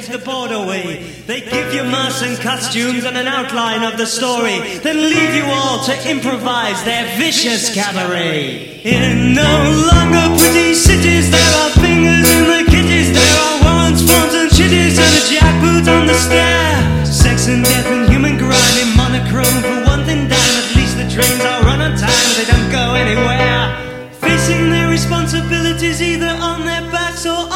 take the board away. They give you masks and costumes and an outline of the story, then leave you all to improvise their vicious cabaret. In no longer pretty cities, there are fingers in the kitties, there are warrants, forms, and chitties, and a jackboot on the stair. Sex and death and human grind in monochrome for one thing down. At least the trains are run on time, they don't go anywhere. Facing their responsibilities either on their backs or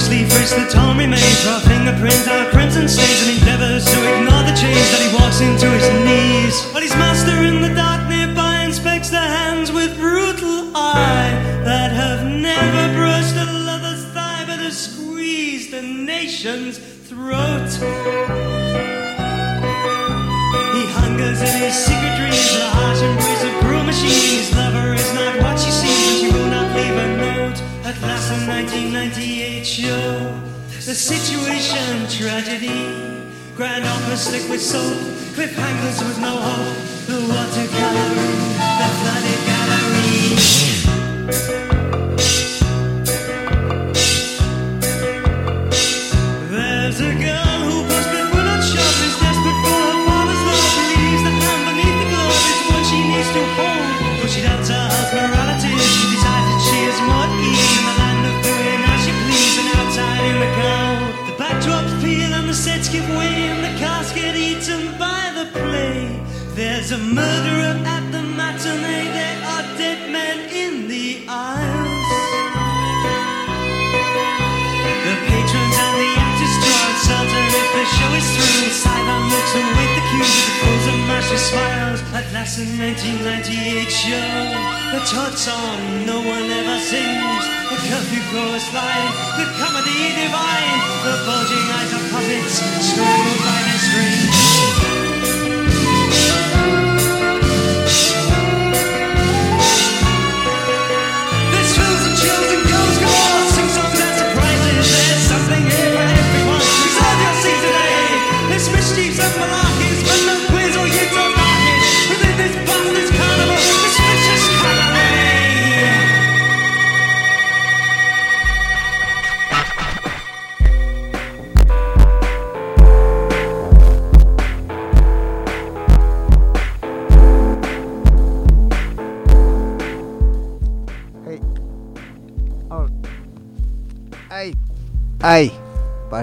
Briskly frisks the torn remains, draw fingerprints out crimson stains, and endeavors to ignore the change that he walks into his knees. But his master in the dark nearby inspects the hands with brutal eye that have never brushed a lover's thigh, but have squeezed a nation's throat. He hungers in his secret dreams, the harsh embrace of cruel machines. Lover is not what she seems, she will not leave a note. At last, the 1998 the situation tragedy. Grand opera slick with soap, cliffhangers with no hope. The water gallery, the flooded gallery. A murderer at the matinee. There are dead men in the aisles. The patrons and the actors draw uncertain if the show is through. Sidon looks await the cues with the pose of master smiles. At last, the 1998 show, the Todd song no one ever sings. The curfew chorus line, the comedy divine, the bulging eyes of puppets strangled by their strings.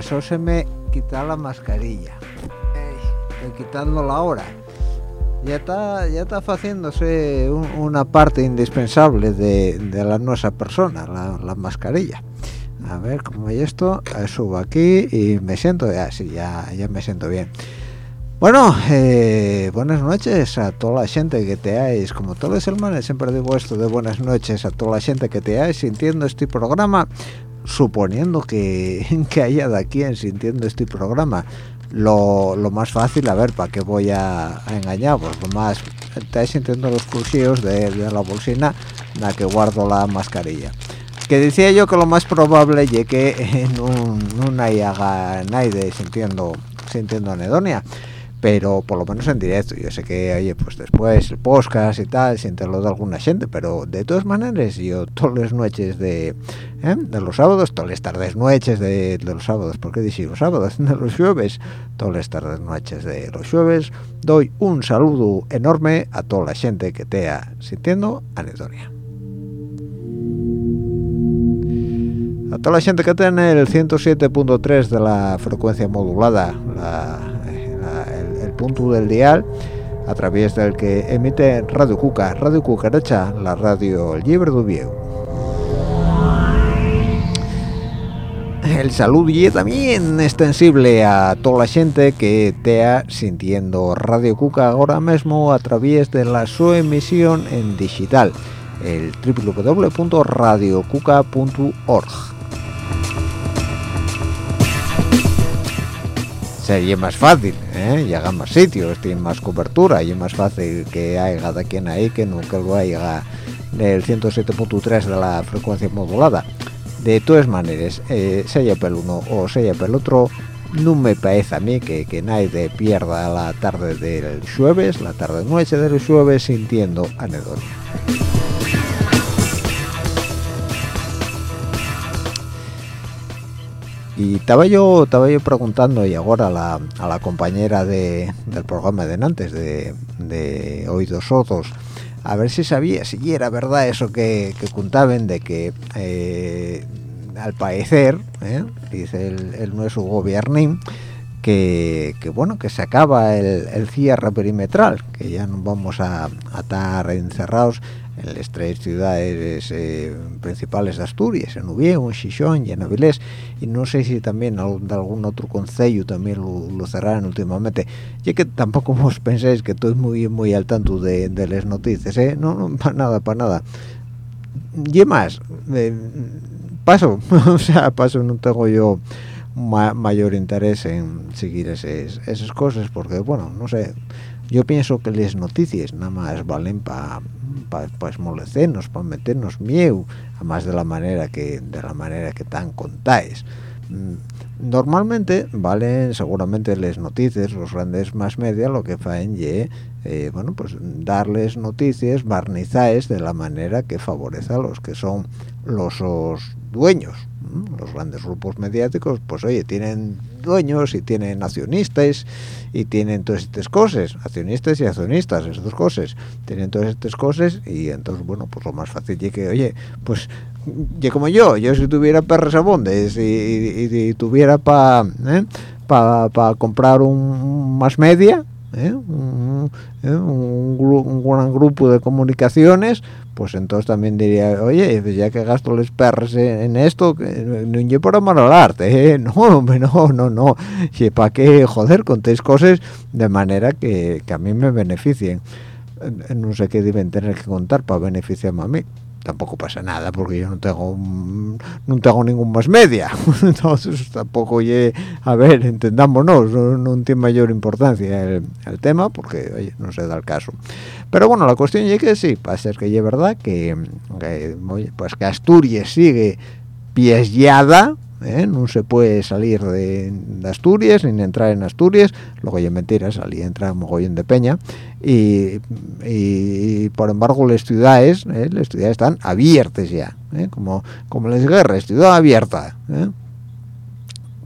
Pasóseme quitar la mascarilla. Estoy quitándola ahora. Ya está, ya está haciéndose un- una parte indispensable de, de la nuestra persona, la, la mascarilla. A ver, como hay esto, eh, subo aquí y me siento ya, sí, ya, ya me siento bien. Bueno, eh, buenas noches a toda la gente que te hayáis, como todas las semanas siempre digo esto de buenas noches a toda la gente que te hayáis sintiendo este programa, suponiendo que, que haya de aquí en sintiendo este programa. Lo, lo más fácil, a ver, ¿para qué voy a, a engañar? Pues lo más, estáis sintiendo los pulsillos de, la bolsina en la que guardo la mascarilla. Que decía yo que lo más probable es que no, no haya nadie sintiendo, sintiendo anedonia pero por lo menos en directo yo sé que oye pues después el podcast y tal siéntelo de alguna gente pero de todas maneras yo todas las noches de ¿eh? los sábados todas las tardes noches de, los sábados ¿por qué los sábados? de los jueves todas las tardes noches de los jueves doy un saludo enorme a toda la gente que te sintiendo anedonia a toda la gente que tiene el 107.3 de la frecuencia modulada la, punto del dial a través del que emite Radio Cuca, Radio Cucaracha, la radio libre de Oviedo. el saludo y también extensible a toda la gente que esté sintiendo Radio Cuca ahora mismo a través de la su emisión en digital, el www.radiocuca.org. Sería más fácil, ¿eh? Llega más sitios, tiene más cobertura y es más fácil que haya de quien ahí que nunca lo haya del 107.3 de la frecuencia modulada de todas maneras eh, sea pel uno o sea pel otro no me parece a mí que, que nadie pierda la tarde del jueves la tarde noche del jueves sintiendo anedonia y estaba yo estaba yo preguntando y ahora a la, a la compañera de, del programa de antes de, de oídos sordos a ver si sabía si era verdad eso que, que contaban de que eh, al parecer ¿eh? dice el, el, nuestro gobierno que, que, bueno que se acaba el, el, cierre perimetral que ya no vamos a estar encerrados en las tres ciudades eh, principales de Asturias, en Ubiego, en Xixón y en Avilés, y no sé si también de algún otro concello también lo, lo cerraron últimamente. Ya que tampoco vos penséis que estoy muy muy al tanto de, de las noticias, ¿eh? No, no, para nada, para nada. Y más, eh, paso, o sea, paso, no tengo yo ma mayor interés en seguir esas, esas cosas, porque, bueno, no sé, yo pienso que las noticias nada más valen para para pa para meternos miedo, además de la manera que de la manera que tan contáis. Normalmente valen seguramente las noticias, los grandes más media lo que hacen y eh, bueno pues darles noticias barnizáis de la manera que favorece a los que son los dueños los grandes grupos mediáticos pues oye tienen dueños y tienen accionistas y tienen todas estas cosas accionistas y accionistas esas dos cosas tienen todas estas cosas y entonces bueno pues lo más fácil es que oye pues yo como yo yo si tuviera perros abondes y, y, tuviera para ¿eh? para pa comprar un más media ¿eh? Un, ¿eh? un, gran grupo de comunicaciones pues entonces también diría oye pues ya que gasto los perros en, esto no yo por amor al arte ¿eh? no no no no. Y para qué joder contéis cosas de manera que, que a mí me beneficien. No sé qué deben tener que contar para beneficiarme a mí tampoco pasa nada porque yo no tengo no tengo ningún más media entonces tampoco a ver entendámonos no, tiene mayor importancia el, tema porque no se da el caso pero bueno la cuestión es que sí pasa es que es verdad que, que, pues que Asturias sigue piesllada ¿eh? no se puede salir de, Asturias ni entrar en Asturias luego ya mentira salí entrar un mogollón de peña y, y, por embargo las ciudades ¿eh? las ciudades están abiertas ya ¿eh? como como las guerras ciudad abierta ¿eh?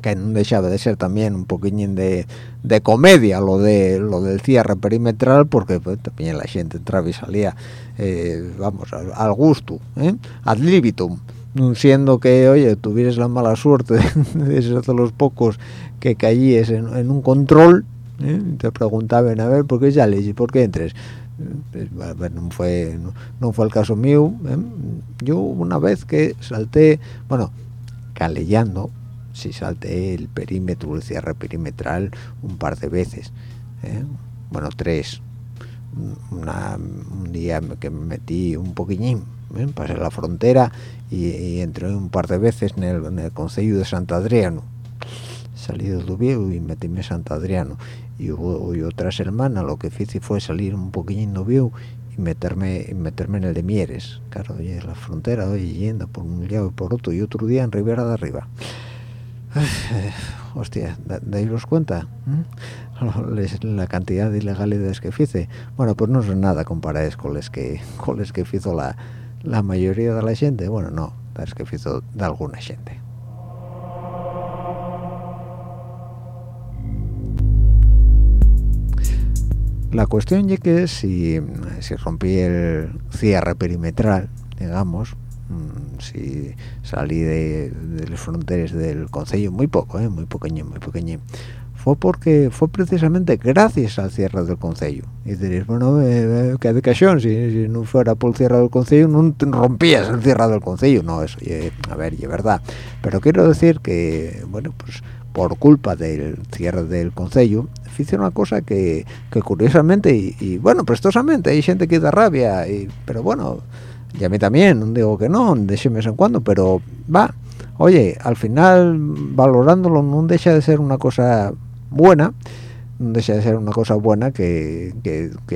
que no dejaba de ser también un poquillín de, de comedia lo de lo del cierre perimetral porque pues, también la gente entraba y salía eh, vamos al, al gusto ¿eh? ad libitum siendo que, oye, tuvieras la mala suerte de ser de los pocos que caíes en un control, ¿eh? te preguntaban, a ver, ¿por qué sales y por qué entres? Pues, bueno, no fue, no, fue el caso mío. ¿eh? Yo una vez que salté, bueno, calellando, si salté el perímetro, el cierre perimetral un par de veces, ¿eh? bueno, tres. Un día que me metí un poquillín, ¿eh? pasé la frontera y, entré un par de veces en el, en de Sant Adriano salí del Dubiego y metíme en Sant Adriano y, hubo, y otra semana lo que hice fue salir un poquillo Dubiego y meterme y meterme en el de Mieres. Claro y la frontera oye, yendo por un lado y por otro y otro día en Ribera de Arriba. Hostia, dais cuenta ¿Mm? la cantidad de ilegalidades que hice. Bueno pues no son nada comparadas con las que con las que hizo la la mayoría de la gente. Bueno no es que hizo de alguna gente la cuestión es que si, si rompí el cierre perimetral digamos si salí de, de las fronteras del concello muy poco ¿eh? muy pequeño muy pequeño fue porque fue precisamente gracias al cierre del concello y diréis bueno eh, eh qué de cachón si, no fuera por el cierre del concello no rompías el cierre del concello no eso a ver y es verdad pero quiero decir que bueno pues por culpa del cierre del concello hice una cosa que, que curiosamente y, bueno prestosamente hay gente que da rabia y, pero bueno y a mí también no digo que no de vez en cuando pero va oye al final valorándolo no deja de ser una cosa buena no deja de ser una cosa buena que,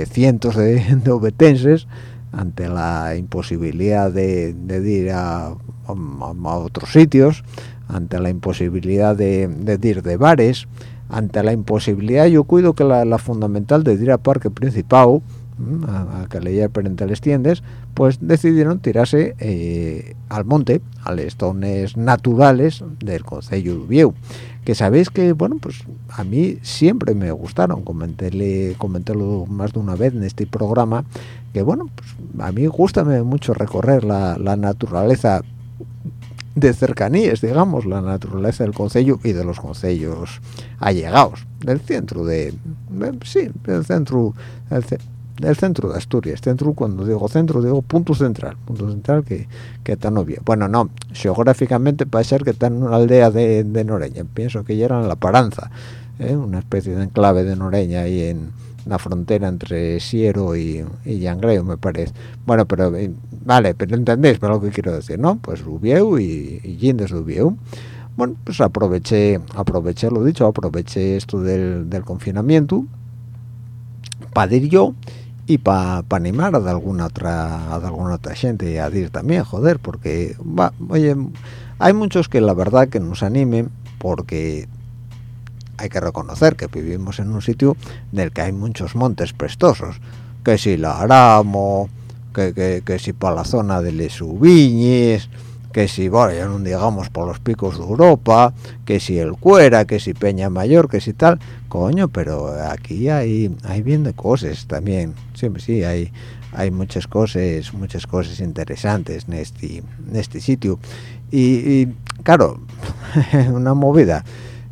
cientos de, de, obetenses ante la imposibilidad de, ir a, otros sitios ante la imposibilidad de, ir de bares ante la imposibilidad yo cuido que la, fundamental de ir a Parque Principal a, que leía pues decidieron tirarse eh, al monte a los tones naturales del Concello de Vieu que sabéis que bueno pues a mí siempre me gustaron comentéle comentarlo más de una vez en este programa que bueno pues a mí gusta mucho recorrer la, naturaleza de cercanías digamos la naturaleza del concello y de los concellos allegados del centro de, sí del centro del centro de Asturias centro cuando digo centro digo punto central punto central que, que está novia bueno no geográficamente puede ser que está en una aldea de, de Noreña pienso que ya era en la Paranza ¿eh? una especie de enclave de Noreña ahí en la frontera entre Siero y, y Yangreo me parece. Bueno pero eh, vale pero entendéis para lo que quiero decir no pues Rubieu y, y Gindes Rubieu. Bueno pues aproveché aproveché lo dicho aproveché esto del, del confinamiento para ir yo y para animar a alguna otra a alguna otra gente a ir también joder porque va oye hay muchos que la verdad que nos animen porque hay que reconocer que vivimos en un sitio en el que hay muchos montes prestosos que si la Aramo que, que, que si para la zona de Les Ubiñes que si, bueno, ya no digamos por los picos de Europa, que si el Cuera, que si Peña Mayor, que si tal, coño, pero aquí hay hay bien de cosas también, siempre sí, hay hay muchas cosas, muchas cosas interesantes en este, en este sitio. Y, claro, una movida.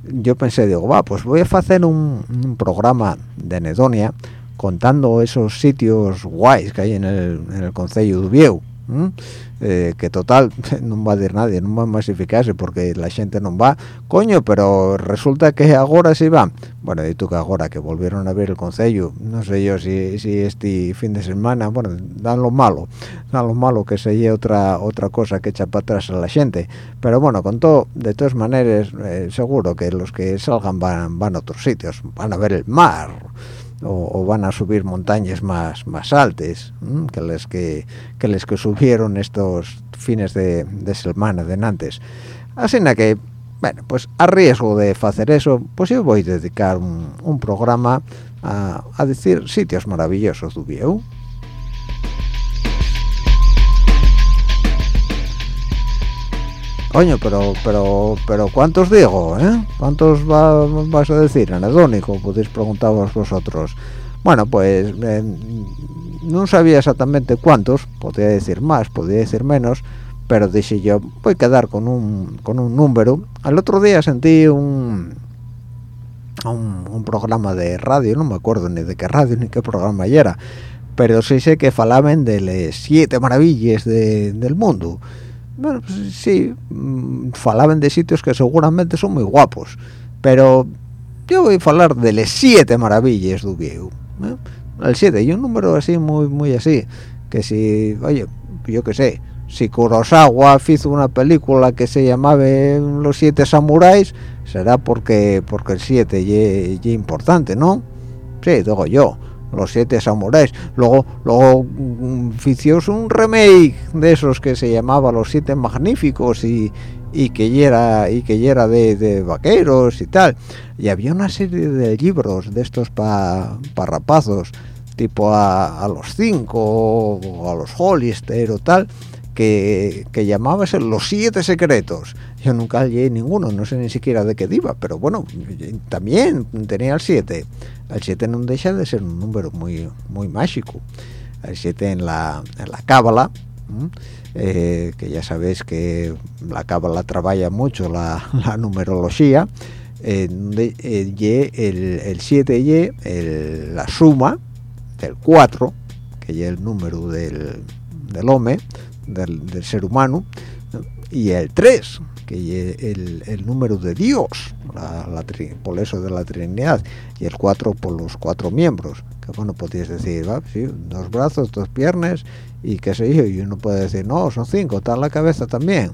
Yo pensé, digo, va, pues voy a hacer un, programa de Nedonia contando esos sitios guays que hay en el, en el Concello de Eh, que total no va a decir nadie no va a masificarse porque la gente no va. Coño pero resulta que ahora sí va. Bueno y tú que ahora que volvieron a ver el concello no sé yo si, si este fin de semana bueno dan lo malo dan lo malo que se otra otra cosa que echa para atrás a la gente. Pero bueno con todo de todas maneras eh, seguro que los que salgan van, van a otros sitios van a ver el mar o, van a subir montañas más más altas que les que, que que subieron estos fines de, semana de antes. Así que bueno pues a riesgo de hacer eso pues yo voy a dedicar un, programa a, a, decir sitios maravillosos de Coño, pero, pero, pero, ¿cuántos digo, eh? ¿Cuántos vas a decir, anedónico? Podéis preguntaros vosotros. Bueno, pues no sabía exactamente cuántos, podría decir más, podría decir menos, pero dije yo, voy a quedar con un, con un número. Al otro día sentí un, un, programa de radio, no me acuerdo ni de qué radio ni qué programa era, pero sí sé que falaban de las siete maravillas del mundo bueno, pues sí, mm, falaban de sitios que seguramente son muy guapos, pero yo voy a hablar de las siete maravillas de Vieu. ¿eh? El siete, y un número así, muy muy así, que si, oye, yo qué sé, si Kurosawa hizo una película que se llamaba Los siete samuráis, será porque porque el siete es importante, ¿no? Sí, digo yo los siete samuráis. Luego luego mm, un remake de esos que se llamaba los siete magníficos y y que era y que era de, vaqueros y tal. Y había una serie de libros de estos para rapazos tipo a, los cinco o a los Hollister o tal que, que llamabas los siete secretos. Yo nunca leí ninguno no sé ni siquiera de qué iba pero bueno también tenía el siete. El 7 no deja de ser un número muy muy mágico. El 7 en la en la cábala eh, que ya sabéis que la cábala trabaja mucho la, numerología el 7 y la suma del 4 que es el número del, del hombre del, ser humano y el 3 que el, número de Dios la, por eso de la Trinidad y el 4 por los cuatro miembros que bueno podéis decir ¿va? Sí, dos brazos dos piernas y qué sé yo y uno puede decir no son cinco está la cabeza también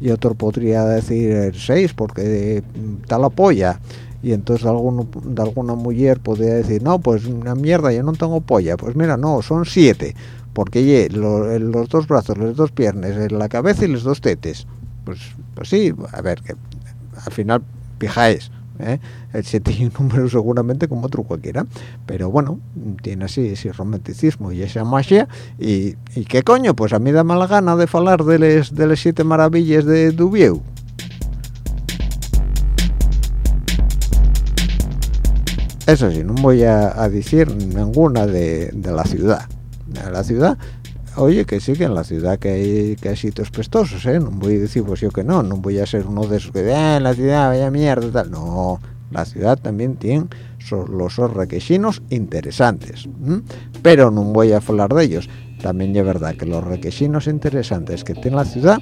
y otro podría decir seis porque mm, está la polla y entonces alguno, alguna mujer podría decir no pues una mierda yo no tengo polla pues mira no son siete porque los dos brazos las dos piernas la cabeza y los dos tetes pues pues sí a ver que al final fijáis ¿eh? el 7 y un número seguramente como otro cualquiera pero bueno tiene así ese romanticismo y esa magia y, qué coño pues a mí da mala gana de hablar de las de las siete maravillas de Dubieu eso sí no voy a, decir ninguna de, la ciudad de la ciudad. Oye que sí que en la ciudad que hay que hay sitios prestosos eh no voy a decir pues yo que no no voy a ser uno de esos que ah, en la ciudad vaya mierda tal. No la ciudad también tiene los requisinos interesantes pero no voy a hablar de ellos. También es verdad que los requisinos interesantes que tiene la ciudad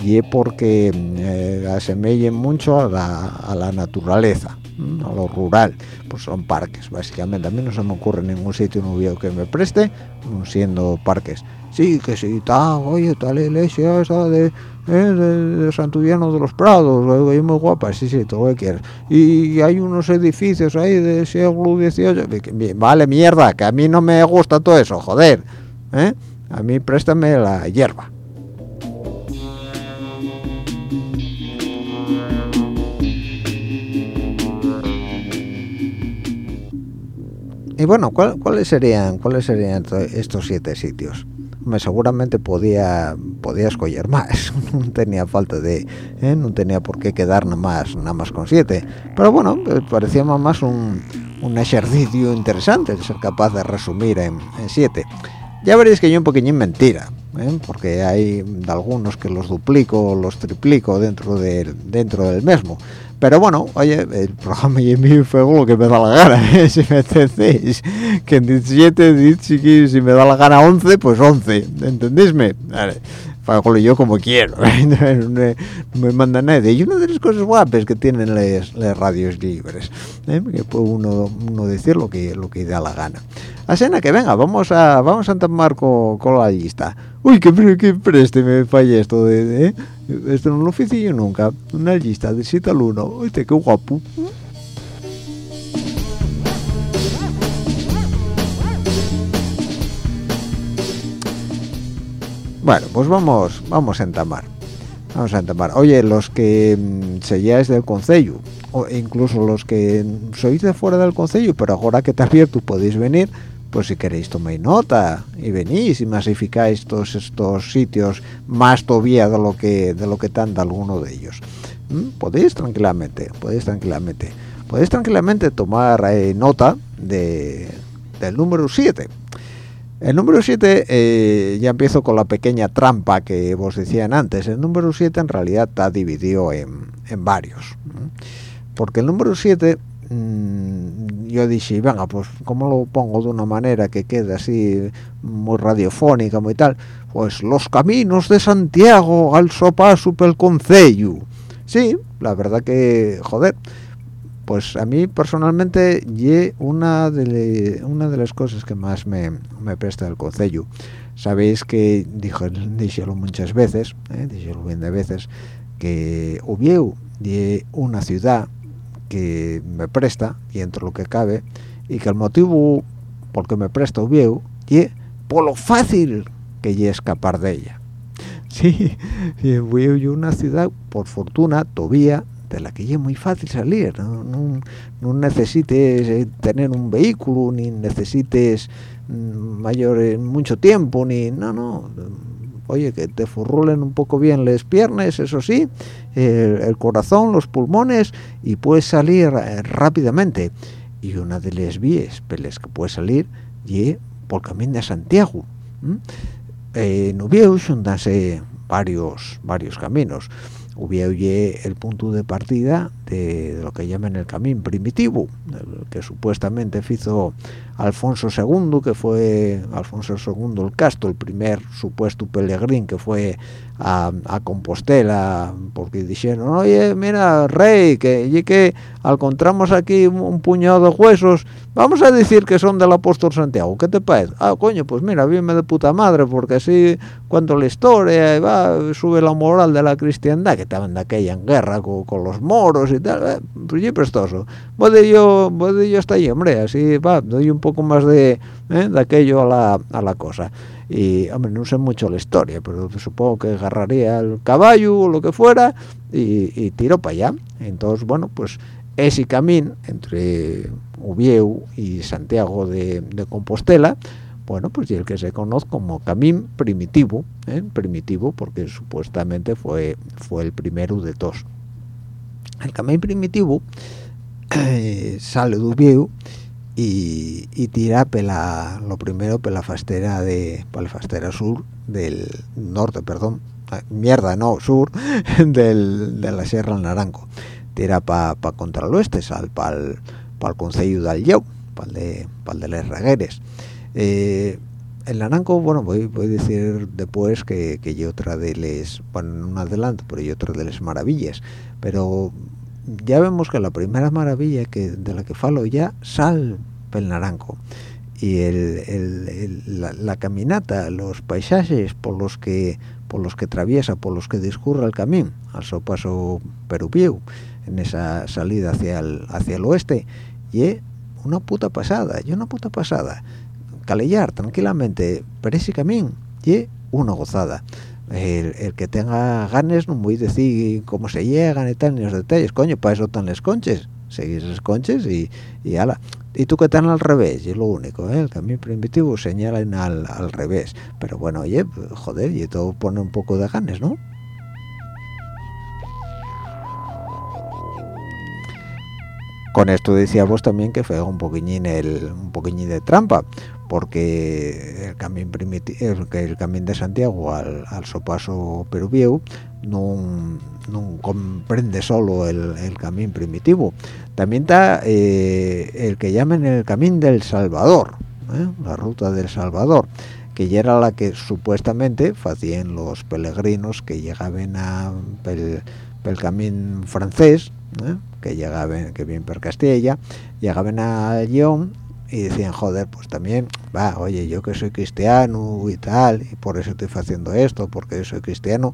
y porque eh, asemellen mucho a la, naturaleza a lo rural pues son parques básicamente a mí no se me ocurre ningún sitio nuevo que me preste siendo parques sí, que sí, está, oye, la iglesia esa de, eh, de, Santullano de los Prados, es muy guapa, sí, sí, todo lo que quieras. Y hay unos edificios ahí de siglo XVIII, vale, mierda, que a mí no me gusta todo eso, joder, ¿eh? A mí préstame la hierba. Y bueno, ¿cuáles serían cuáles serían estos siete sitios? me seguramente podía podía escoger más no tenía falta de ¿eh? no tenía por qué quedar nada más nada más con siete pero bueno eh, parecía más un, un ejercicio interesante ser capaz de resumir en, siete ya veréis que yo un poquillín mentira ¿eh? porque hay algunos que los duplico los triplico dentro del dentro del mismo pero bueno, oye, el programa y mí fue lo que me da la gana, ¿eh? si me entendéis. Que en 17, si me da la gana 11, pues 11, ¿entendéisme? Vale hago yo como quiero, no, me, manda nadie. Y una de las cosas guapas que tienen las, radios libres, ¿eh? que puede uno, uno, decir lo que lo que da la gana. Asena que venga, vamos a vamos a tomar con, la lista. Uy, que, preste me falla esto de, esto no lo hice yo nunca. Una lista de 7 al 1. Uy, qué guapo. Bueno, pues vamos vamos a entamar. Vamos a entamar. Oye, los que mm, selláis del concello, o incluso los que sois de fuera del concello, pero ahora que está abierto podéis venir, pues si queréis toméis nota y venís y masificáis todos estos sitios más todavía de lo que de lo que tanta alguno de ellos. ¿Mm? Podéis tranquilamente, podéis tranquilamente, podéis tranquilamente tomar eh, nota de, del número 7 el número 7, eh, ya empiezo con la pequeña trampa que vos decían antes. El número 7 en realidad está dividido en, varios. Porque el número 7, mm, yo dije, venga, pues ¿cómo lo pongo de una manera que quede así muy radiofónica, muy tal? Pues los caminos de Santiago al sopaso pel concello. Sí, la verdad que, joder, pues a mí personalmente y una de una de las cosas que más me, presta el concello sabéis que dijo díjelo muchas veces eh, bien de veces que Ubieu y una ciudad que me presta y entre lo que cabe y que el motivo por que me presta Ubieu y por lo fácil que es escapar de ella. Sí, Ubieu y una ciudad por fortuna todavía de la que es muy fácil salir no, necesites eh, tener un vehículo ni necesites mm, mayor en mucho tiempo ni no no oye que te furrulen un poco bien las piernas eso sí el, corazón los pulmones y puedes salir eh, rápidamente y una de las vías peles que puedes salir y por camino de Santiago ¿m? eh, no varios varios caminos hubiera el punto de partida de, lo que llaman el camino primitivo, que supuestamente hizo Alfonso II, que fue Alfonso II el Casto, el primer supuesto pelegrín que fue a, Compostela, porque dijeron, oye, mira, rey, que, que encontramos aquí un, puñado de huesos, vamos a decir que son del apóstol Santiago, ¿qué te parece? Ah, coño, pues mira, viene de puta madre, porque así cuando la historia va, sube la moral de la cristiandad, que estaban de aquella en guerra con, los moros y pues yo prestoso. Puede yo, puede yo hasta ahí, hombre, así va, doy un poco más de, eh, de aquello a la, a la cosa y no sé mucho la historia pero supongo que agarraría el caballo o lo que fuera y, tiro para allá entonces bueno pues ese camino entre Ubieu y Santiago de, Compostela bueno pues y el que se conoce como camino primitivo ¿eh? primitivo porque supuestamente fue fue el primero de todos el camino primitivo eh, sale de Ubieu y, y tira pela, lo primero la fastera de la fastera sur del norte perdón ah, mierda no sur del, de la sierra del naranco. Tira para pa contra el oeste sal para el concello de Allleu para el de pal de las ragueres eh, el naranco bueno voy, voy a decir después que, que yo otra de les bueno un adelanto pero yo otra de las maravillas pero ya vemos que la primera maravilla que de la que falo ya sal pel naranco y el, la, caminata los paisajes por los que por los que atraviesa por los que discurre el camino al su paso en esa salida hacia el hacia el oeste y una puta pasada y una puta pasada. Calellar tranquilamente por ese camino y una gozada el, que tenga ganas no voy a decir cómo se llegan y tal ni los detalles. Coño para eso están las conches. Seguís los conches y, y ala. Y tú que están al revés es lo único ¿eh? el camino primitivo señalan al, al revés. Pero bueno oye joder y todo pone un poco de ganas no con esto decíamos también que fue un poquillín el un poquillín de trampa porque el camino el, el camino de Santiago al, al sopaso peruvieu no, comprende solo el, el camino primitivo también está eh, el que llaman el camino del Salvador ¿eh? la ruta del Salvador que ya era la que supuestamente hacían los peregrinos que llegaban a el camino francés ¿eh? que llegaban que bien por Castilla llegaban a Lyon y decían joder pues también va oye yo que soy cristiano y tal y por eso estoy haciendo esto porque soy cristiano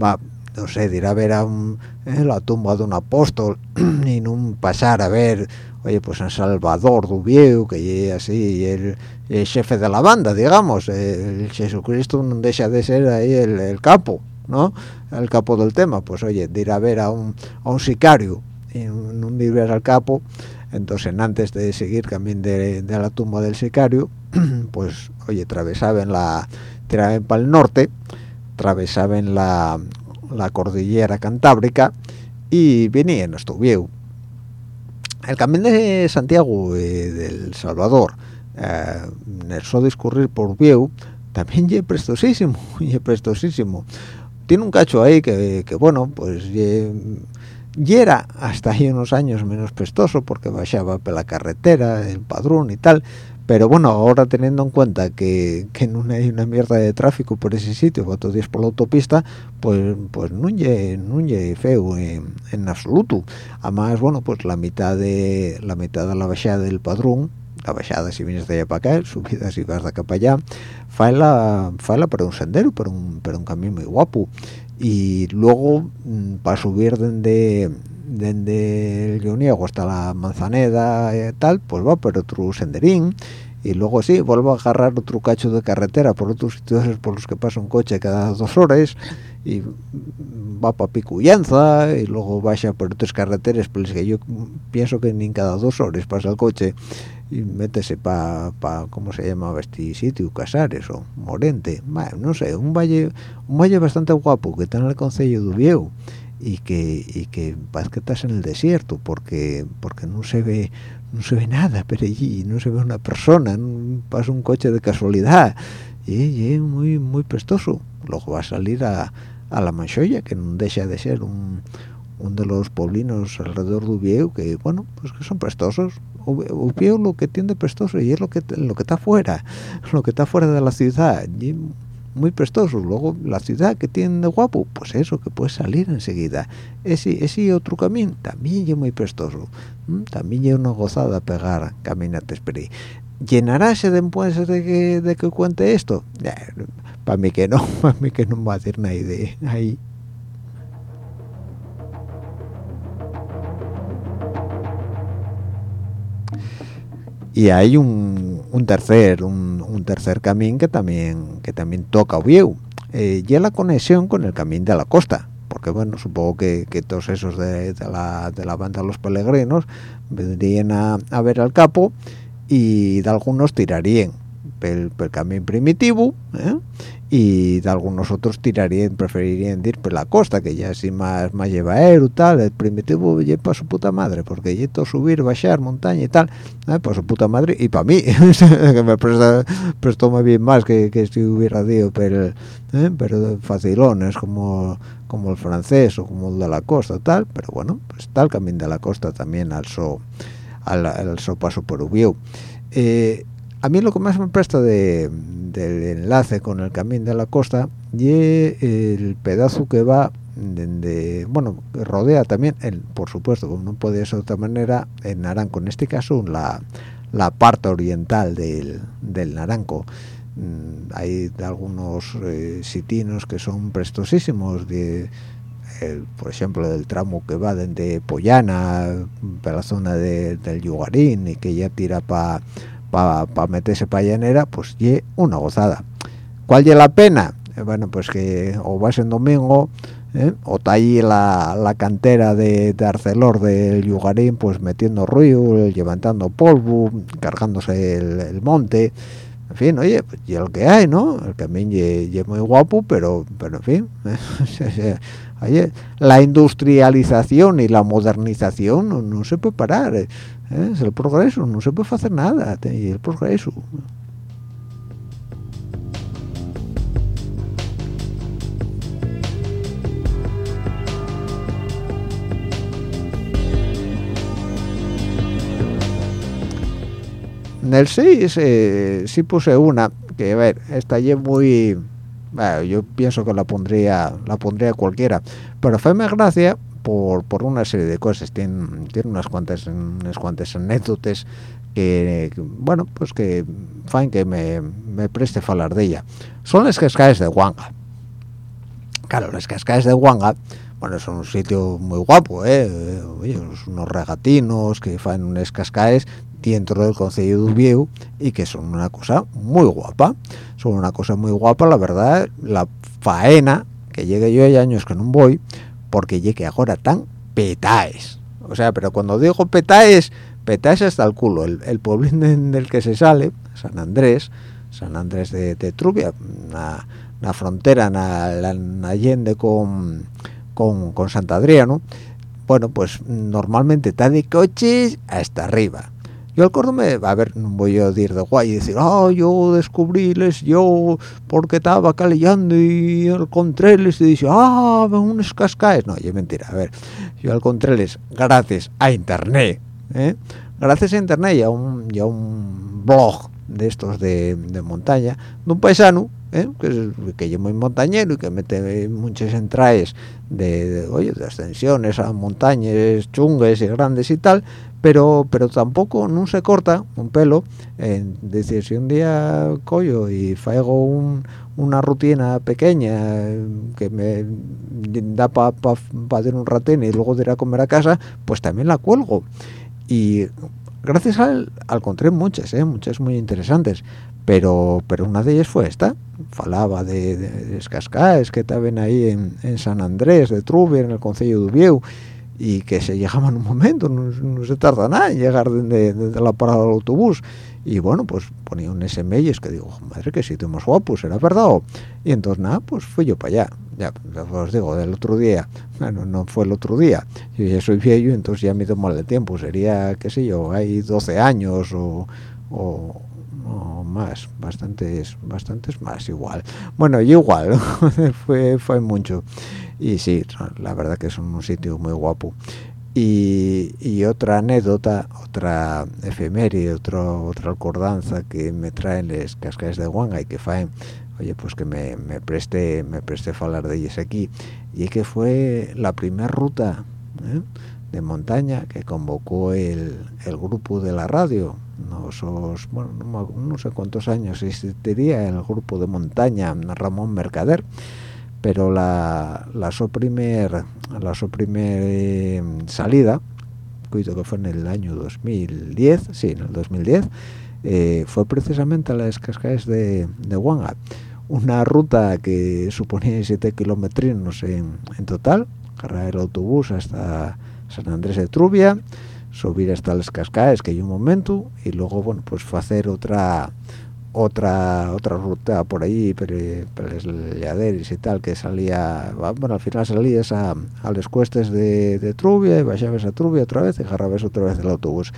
va no sé dirá a ver a un, eh, la tumba de un apóstol y no pasar a ver oye pues San Salvador Dubieu que así el, el, jefe de la banda digamos el Jesucristo no deja de ser ahí el, capo no el capo del tema pues oye dirá a ver a un, a un sicario y no ver al capo entonces antes de seguir camino de, la tumba del sicario pues oye atravesaban la tiraban para el norte atravesaban la, la cordillera cantábrica y venían a Estuvieu el camino de Santiago eh, del Salvador eh, en el discurrir por Vieu también es prestosísimo y prestosísimo. Tiene un cacho ahí que, que bueno pues y era hasta ahí unos años menos prestoso porque bajaba por la carretera, el padrón y tal, pero bueno, ahora teniendo en cuenta que, que no hay una mierda de tráfico por ese sitio, cuatro días por la autopista, pues pues no es feo en, absoluto. Además, bueno, pues la mitad de la mitad de la bajada del padrón, la bajada si vienes de allá para acá, subida si vas de acá para allá, faela, faela para un sendero, para un, para un camino muy guapo y luego mm, para subir desde desde el Guioniego hasta la Manzaneda y eh, tal, pues va por otro senderín y luego sí, vuelvo a agarrar otro cacho de carretera por otros sitios por los que pasa un coche cada dos horas y va para Picuyanza y luego vaya por otras carreteras pues que yo pienso que ni cada dos horas pasa el coche y métese para, pa, ¿cómo se llama? este sitio, Casares o Morente, no sé, un valle un valle bastante guapo que está en el Concello de Ubieu y que y que parece que estás en el desierto porque porque no se ve no se ve nada pero allí no se ve una persona no pasa un coche de casualidad. Y, es muy muy prestoso. Luego va a salir a, a la Manchoya que no deja de ser un, de los pueblinos alrededor de Ubieu que bueno pues que son prestosos. Ubieu lo que tiene prestoso y es lo que lo que está fuera lo que está fuera de la ciudad. Muy prestosos luego la ciudad que tiene de guapo pues eso que puede salir enseguida. Ese ese otro camino también es muy prestoso. También es una gozada pegar caminates por ahí. Llenaráse después de que, de que cuente esto para mí que no para mí que no va a decir nadie ahí y hay un, tercer un, tercer camino que también que también toca Oviedo. Eh, y la conexión con el camino de la costa porque bueno supongo que, todos esos de, la, de la banda Los Peregrinos vendrían a, ver al capo y de algunos tirarían el camino primitivo ¿eh? y algunos otros tirarían preferirían ir por la costa que ya así más más llevaero tal el primitivo lleva para su puta madre porque ya todo subir bajar montaña y tal ¿eh? para su puta madre y para mí que me presta prestó muy bien más que, que si hubiera dicho pero ¿eh? pero facilones como como el francés o como el de la costa tal pero bueno pues está el camino de la costa también al so al, al so paso por Ubiu eh, a mí lo que más me presta de, del enlace con el camino de la costa y el pedazo que va de, bueno rodea también el, por supuesto como no puede ser de otra manera en Naranco. En este caso la, la parte oriental del, del Naranco. Mm, hay algunos eh, sitinos que son prestosísimos de por ejemplo el tramo que va desde Pollana para la zona del Yugarín y que ya tira para para meterse para llanera, pues ye una gozada. ¿Cuál ye la pena? Eh, bueno, pues que o vas en domingo, ¿eh? o está allí la, cantera de, Arcelor del Yugarín, pues metiendo ruido, levantando polvo, cargándose el, monte, en fin, oye, pues, y el que hay, ¿no? El camino es muy guapo, pero, pero en fin, oye, la industrialización y la modernización no, no se puede parar. ¿Eh? es el progreso no se puede hacer nada y el progreso en el 6 eh, sí puse una que a ver esta ya muy yo pienso que la pondría la pondría cualquiera pero fue más gracia por, una serie de cosas. Tiene, tiene unas cuantas unas cuantas anécdotas que, bueno pues que fan que me, me preste hablar de ella. Son las cascadas de Huanga. Claro las cascadas de Huanga bueno son un sitio muy guapo ¿eh? Oye, unos regatinos que fan unas cascadas dentro del Consejo de Ubieu y que son una cosa muy guapa. Son una cosa muy guapa la verdad la faena que llegue yo hay años que no voy porque llegue ahora tan petáis o sea pero cuando digo petáis petáis hasta el culo. El, el pueblín del que se sale San Andrés San Andrés de, Trubia la frontera la, Allende con, con, con Adriano bueno pues normalmente está de coches hasta arriba yo acuérdome, a ver, no voy a decir de guay y decir, ah, yo descubriles, yo, porque estaba caleando y encontréles y dice, ah, unos cascaes. No, es mentira, a ver, yo encontréles gracias a internet, ¿eh? gracias a internet y a un, blog de estos de montaña, de un paisano, ¿eh? que, yo muy montañero y que mete muchas entradas de, oye, de ascensiones a montañas chungues y grandes y tal, pero pero tampoco no se corta un pelo en decir si un día coyo y faigo un, una rutina pequeña que me da para pa, pa hacer un ratín y luego de ir a comer a casa pues también la cuelgo y gracias al, al encontré muchas ¿eh? muchas muy interesantes pero pero una de ellas fue esta falaba de, de, cascaes que estaban ahí en, en, San Andrés de Trubier en el Concello de Ubieu y que se llegaban un momento, no, se tarda nada en llegar desde, la parada del autobús. Y bueno, pues ponía un SMS que digo, madre que si más guapos, era verdad. Y entonces nada, pues fui yo para allá. Ya, os digo, del otro día, bueno, no fue el otro día, yo ya soy viejo, entonces ya me tomo de tiempo, sería, qué sé yo, hay 12 años o, o o más bastantes bastantes más igual. Bueno igual fue fue mucho. Y sí la verdad que es un sitio muy guapo. Y, otra anécdota otra efeméride otro, otra acordanza que me traen las cascadas de Huanga y que faen oye pues que me, me preste me preste hablar de ellas aquí. Y que fue la primera ruta ¿eh? De montaña que convocó el, el, grupo de la radio. No, bueno, no, sé cuántos años existiría el grupo de montaña Ramón Mercader pero la, la su primer la su primer eh, salida cuido que fue en el año 2010 sí en el 2010 eh, fue precisamente a las cascadas de, de Huanga una ruta que suponía 7 kilómetros en, en total agarrar el autobús hasta San Andrés de Trubia subir hasta las cascadas que hay un momento y luego bueno pues hacer otra otra otra ruta por ahí pero, los y tal que salía bueno al final salías a, a las cuestas de, de Trubia y bajabas a Trubia otra vez y agarrabas otra vez el autobús.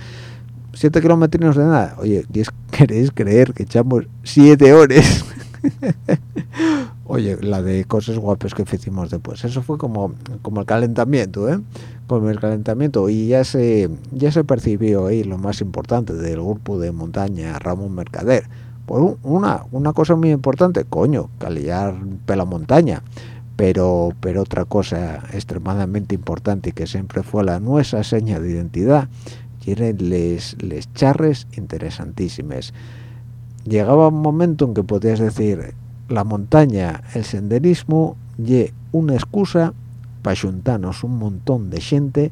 Siete kilómetros de nada. Oye queréis creer que echamos siete horas oye la de cosas guapas que hicimos después. Eso fue como como el calentamiento eh como el calentamiento y ya se ya se percibió ahí lo más importante del grupo de montaña Ramón Mercader por una, una cosa muy importante, coño, calillar pela montaña, pero, pero otra cosa extremadamente importante que siempre fue la nuestra seña de identidad, quieren les, les charres interesantísimas. Llegaba un momento en que podías decir, la montaña, el senderismo, y una excusa para juntarnos un montón de gente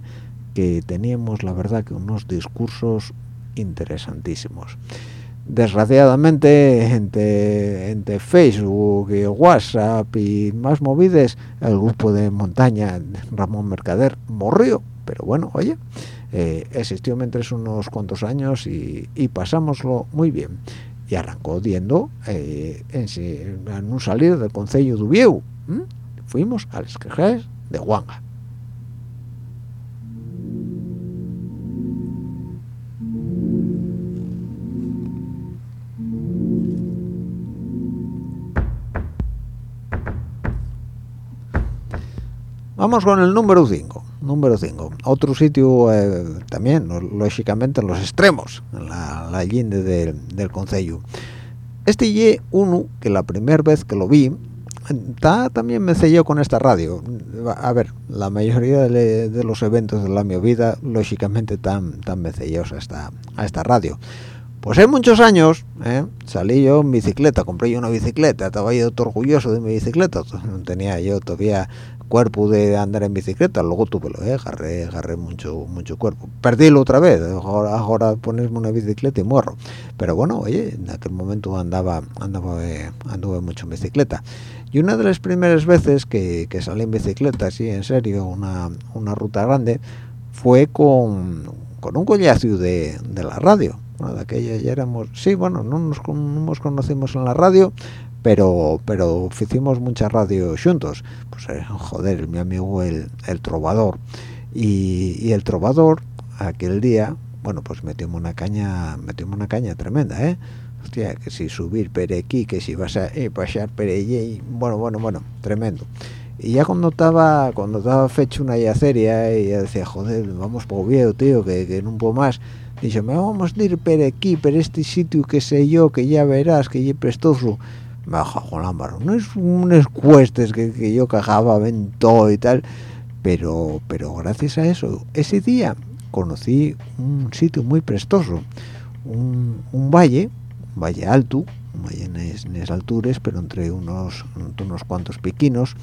que teníamos, la verdad, que unos discursos interesantísimos. Desgraciadamente entre, entre Facebook y WhatsApp y más movides el grupo de montaña Ramón Mercader murió pero bueno oye eh, existió mientras unos cuantos años y, y pasámoslo muy bien. Y arrancó diendo eh, en, un salir del Concello de Ubieu fuimos a las quejas de Huanga Vamos con el número 5. Número 5. Otro sitio eh, también, lógicamente, en los extremos, en la, la del, del concello. Este y uno que la primera vez que lo vi, también me selló con esta radio. A ver, la mayoría de, los eventos de la mi vida, lógicamente, tan, tan me a esta, a esta radio. Pues hay muchos años, ¿eh? salí yo en bicicleta, compré yo una bicicleta, estaba yo todo orgulloso de mi bicicleta, no tenía yo todavía cuerpo de andar en bicicleta, luego tuve lo, eh, agarré, mucho mucho cuerpo. Perdílo otra vez, ahora, ahora ponerme una bicicleta y muerro. Pero bueno, oye, en aquel momento andaba andaba eh, anduve mucho en bicicleta. Y una de las primeras veces que, que salí en bicicleta, así en serio, una, una ruta grande, fue con, con un collacio de, de la radio. Bueno, de aquella ya éramos, sí, bueno, no nos, no nos conocimos en la radio, pero pero hicimos mucha radio juntos pues eh, joder mi amigo el, el trovador y, el trovador aquel día bueno pues metimos una caña metimos una caña tremenda eh hostia que si subir per aquí que si vas a eh, pasar per allí bueno bueno bueno tremendo. Y ya cuando estaba cuando estaba fecho una yaceria y ya decía joder vamos por viejo tío que, que no puedo más dice me vamos a ir per aquí per este sitio que sé yo que ya verás que ya prestoso baja con mano. No es unas cuestas que, que yo cajaba vento y tal pero pero gracias a eso ese día conocí un sitio muy prestoso un, un valle un valle alto un valle en, es, alturas pero entre unos unos cuantos piquinos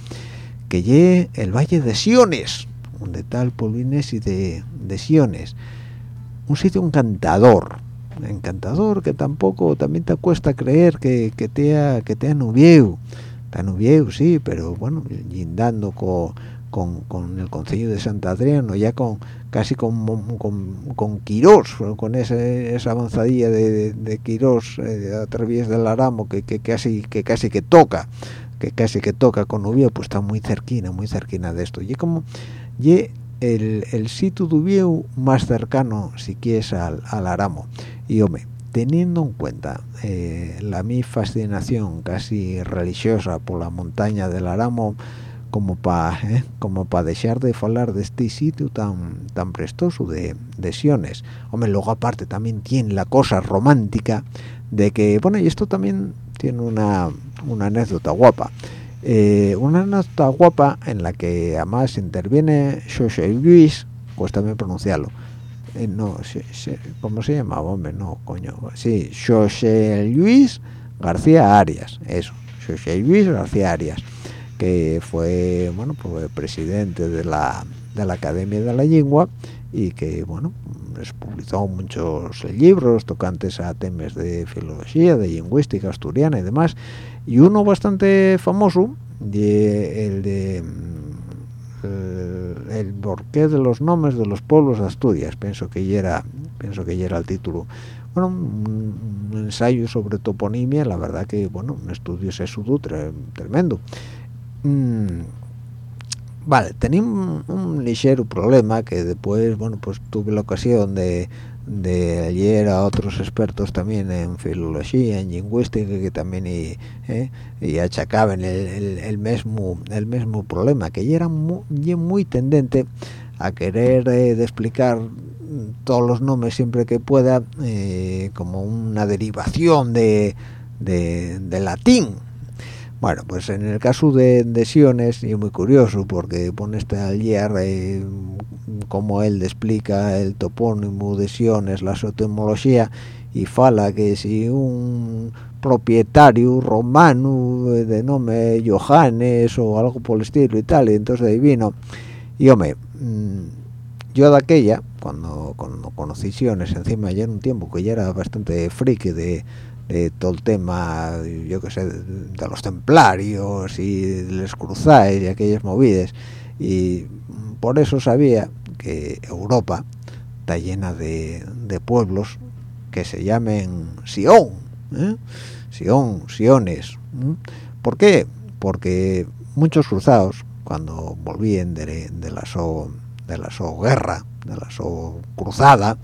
que lle el valle de Siones donde tal Polines y de, de Siones. Un sitio encantador encantador que tampoco también te cuesta creer que, que te ha que te nubieu te nubieu sí pero bueno lindando con, con, con el concilio de Sant Adriano ya con casi con, con, con Quirós con ese, esa avanzadilla de, de, Quirós eh, a través del Aramo que, que, casi que casi que toca que casi que toca con Nubieu pues está muy cerquina muy cerquina de esto. Y como y el, el sitio Dubieu más cercano si quieres al, al Aramo. Y hombre teniendo en cuenta eh, la mi fascinación casi religiosa por la montaña del Aramo como para eh, como para dejar de hablar de este sitio tan tan prestoso de, de Siones hombre luego aparte también tiene la cosa romántica de que bueno y esto también tiene una, una anécdota guapa eh, una anécdota guapa en la que además interviene José Luis cuesta bien pronunciarlo eh, no, ¿cómo se llamaba? Hombre, no, coño. Sí, José Luis García Arias, eso, José Luis García Arias, que fue, bueno, pues presidente de la, de la Academia de la Lengua y que, bueno, les publicó muchos libros tocantes a temas de filología, de lingüística asturiana y demás, y uno bastante famoso, el de el, porqué de los nombres de los pueblos de Asturias. Pienso que ya era pienso que ya era el título. Bueno un, ensayo sobre toponimia la verdad que bueno un estudio sesudo tremendo mm, vale tenía un, ligero problema que después bueno pues tuve la ocasión de de ayer a otros expertos también en filología, en lingüística, que también y, eh, y achacaban el, el, mismo el mismo problema, que ya era muy, muy tendente a querer eh, explicar todos los nombres siempre que pueda eh, como una derivación de, de latín, bueno, pues en el caso de, de Siones, y muy curioso, porque pone este ayer eh, como él explica el topónimo de Siones, la etimología, y fala que si un propietario romano de nombre Johannes o algo por el estilo y tal, y entonces ahí vino, y hombre, mm, yo de aquella, cuando, cuando conocí Siones, encima ya en un tiempo que ya era bastante friki de de todo el tema, yo que sé, de los templarios y de los cruzáis y aquellas movidas. Y por eso sabía que Europa está llena de, pueblos que se llamen Sion, ¿eh? Sion, Siones. ¿Por qué? Porque muchos cruzados, cuando volvían de, de la so, de la so guerra, de la so cruzada,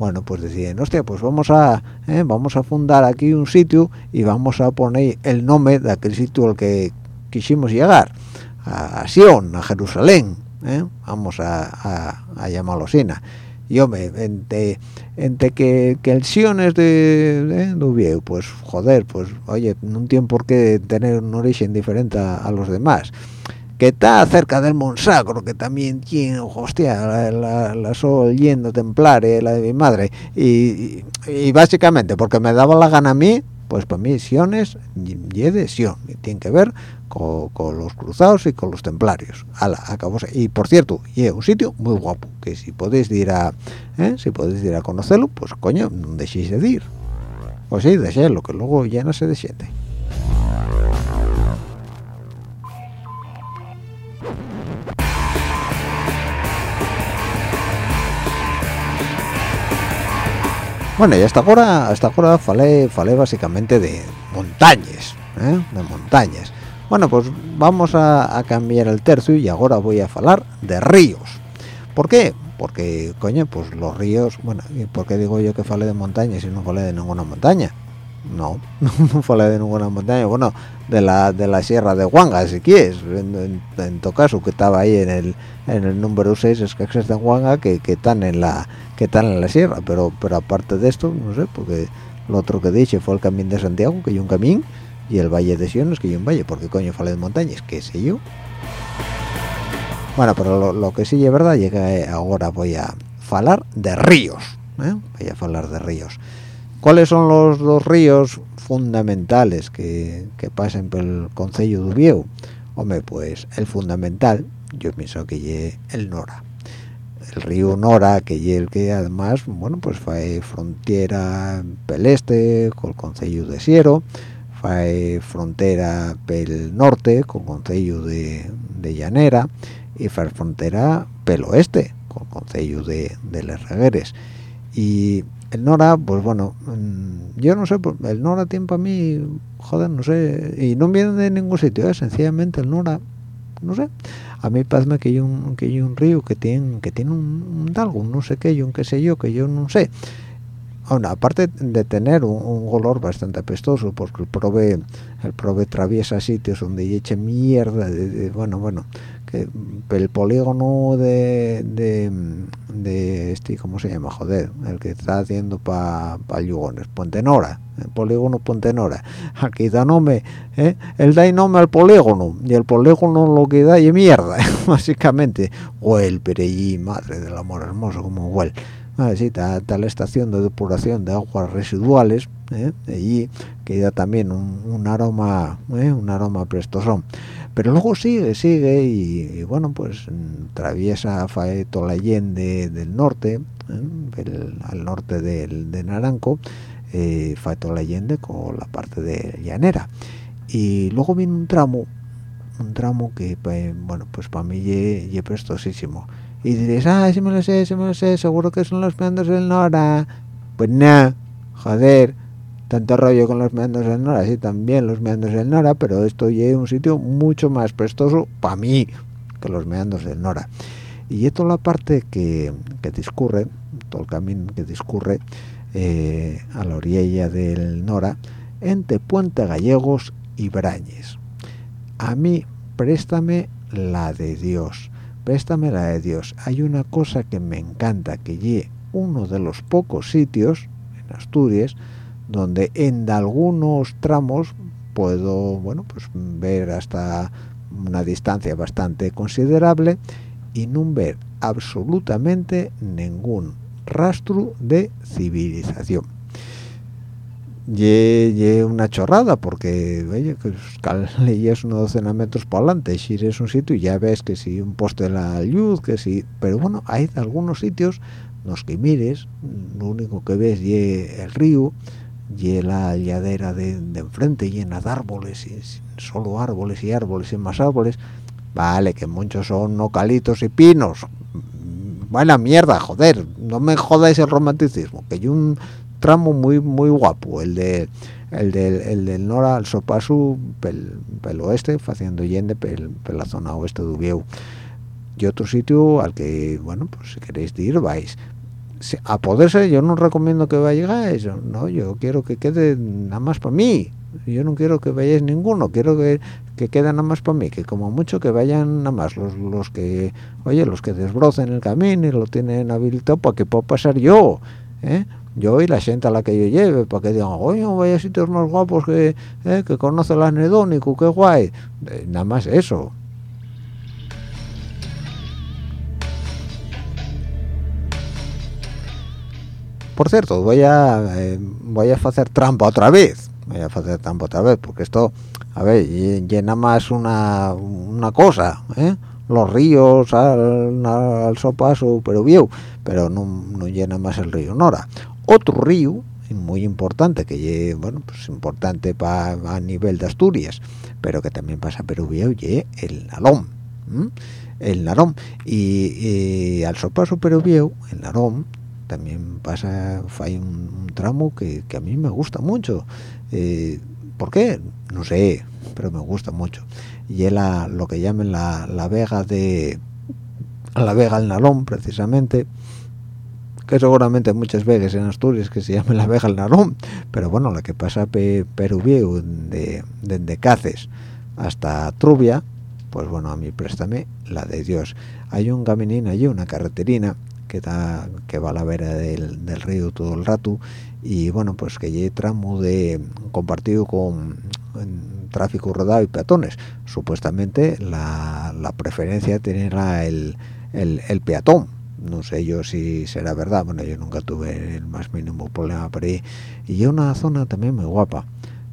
bueno pues decían hostia pues vamos a eh, vamos a fundar aquí un sitio y vamos a poner el nombre de aquel sitio al que quisimos llegar a, Sion a Jerusalén eh, vamos a, llamarlo Sina y hombre entre, entre que, que el Sion es de, de, pues joder pues oye no tiene por qué tener un origen diferente a los demás que está cerca del Monsagro, que también tiene, hostia, la, la, la sol yendo templar, la de mi madre, y, básicamente porque me daba la gana a mí, pues para mí Siones y de Sion, tiene que ver con, los cruzados y con los templarios. Ala, Y por cierto, y un sitio muy guapo, que si podéis ir a, ¿eh? si podéis ir a conocerlo, pues coño, no dejéis de ir. O sí, lo que luego ya no se desiente. Bueno, y hasta ahora, hasta ahora falé, falé básicamente de montañas, ¿eh? de montañas. Bueno, pues vamos a, cambiar el tercio y ahora voy a hablar de ríos. ¿Por qué? Porque, coño, pues los ríos, bueno, ¿y por qué digo yo que falé de montañas y no falé de ninguna montaña? No, no falé de ninguna montaña, bueno, de la de la sierra de Huanga, si quieres, en, en, tu caso, que estaba ahí en el, en el número 6, es que existe en Huanga, que, que están en la que están en la sierra, pero pero aparte de esto, no sé, porque lo otro que dije fue el camino de Santiago, que hay un camino, y el Valle de Siones, que hay un valle, porque coño falé de montañas, qué sé yo. Bueno, pero lo, que sí es verdad, llega ahora voy a hablar de ríos, ¿eh? voy a hablar de ríos. ¿Cuáles son los dos ríos fundamentales que, que pasan por el Concello de Ubieu? Hombre, pues el fundamental, yo pienso que es el Nora el río Nora que y el que además bueno pues fue frontera peleste con el concello de Siero fue frontera pel norte con el concello de, de Llanera y fue frontera pel oeste con el concello de, de Les Regueres y el Nora pues bueno mm, yo no sé el Nora tiene para mí joder no sé y no viene de ningún sitio ¿eh? sencillamente el Nora no sé a mí parece que hay un que un río que tiene que tiene un, algo no sé qué y un qué sé yo que yo no sé aparte de tener un, olor bastante apestoso porque el prove el prove traviesa sitios donde eche mierda de, bueno bueno el polígono de, de, este cómo se llama joder el que está haciendo para pa Yugones Puente Nora el polígono Puente Nora aquí da nombre ¿eh? él da nombre al polígono y el polígono lo que da es mierda básicamente. O el perellí madre del amor hermoso como huele Ah, sí, está, la estación de depuración de aguas residuales, ¿eh? allí queda también un, aroma, ¿eh? un aroma prestosón. Pero luego sigue, sigue y, bueno, pues atraviesa la Allende del norte, ¿eh? al norte del, de Naranco, eh, la Allende con la parte de llanera. Y luego viene un tramo, un tramo que, pues, bueno, pues para mí es prestosísimo y diréis, ah, sí me lo sé, sí me lo sé, seguro que son los meandros del Nora. Pues no, joder, tanto rollo con los meandros del Nora, sí, también los meandros del Nora, pero esto es un sitio mucho más prestoso para mí que los meandros del Nora. Y esto la parte que, que discurre, todo el camino que discurre eh, a la orilla del Nora, entre Puente Gallegos y Brañes. A mí, préstame la de Dios préstame la de Dios. Hay una cosa que me encanta, que llegue uno de los pocos sitios en Asturias donde en algunos tramos puedo, bueno, pues ver hasta una distancia bastante considerable y no ver absolutamente ningún rastro de civilización y, una chorrada porque oye que es una docena de metros para adelante si eres un sitio y ya ves que si un poste de la luz que si pero bueno hay algunos sitios los que mires lo único que ves es el río y la lladera de, enfrente llena de árboles y solo árboles y árboles y más árboles. Vale que muchos son nocalitos y pinos. Buena mierda joder no me jodáis el romanticismo que yo un tramo muy muy guapo el de el del, el del Nora al Sopasu pel, pel oeste haciendo yende pel, la zona oeste de Ubieu. Y otro sitio al que bueno pues si queréis ir vais. A poderse yo no recomiendo que vayáis no yo quiero que quede nada más para mí. Yo no quiero que vayáis ninguno quiero que, que quede nada más para mí que como mucho que vayan nada más los, los que oye los que desbrocen el camino y lo tienen habilitado para que pueda pasar yo ¿eh? Yo y la gente a la que yo lleve para que digan oye vaya sitios más guapos que eh, que conoce el anedónico qué guay eh, nada más eso. Por cierto voy a eh, a hacer trampa otra vez. Voy a hacer trampa otra vez porque esto a ver llena más una una cosa los ríos al, al sopaso pero view pero no, no llena más el río Nora otro río muy importante que bueno pues importante para a nivel de Asturias pero que también pasa Perú y el Narón el Narón. Y, al sopaso Perú el Narón también pasa hay un, tramo que, a mí me gusta mucho. Eh, ¿por qué? no sé pero me gusta mucho. Y es lo que llaman la, la vega de la vega del Narón precisamente que seguramente muchas veces en Asturias que se llama la Vega del Narón, pero bueno, la que pasa pe de, de, Caces hasta Trubia, pues bueno, a mí préstame la de Dios. Hay un caminín allí, una carreterina que que va a la vera del, del río todo el rato y bueno, pues que hay tramo de compartido con tráfico rodado y peatones. Supuestamente la, la preferencia tiene el, el, el peatón no sé yo si será verdad bueno yo nunca tuve el más mínimo problema por ahí. Y es una zona también muy guapa.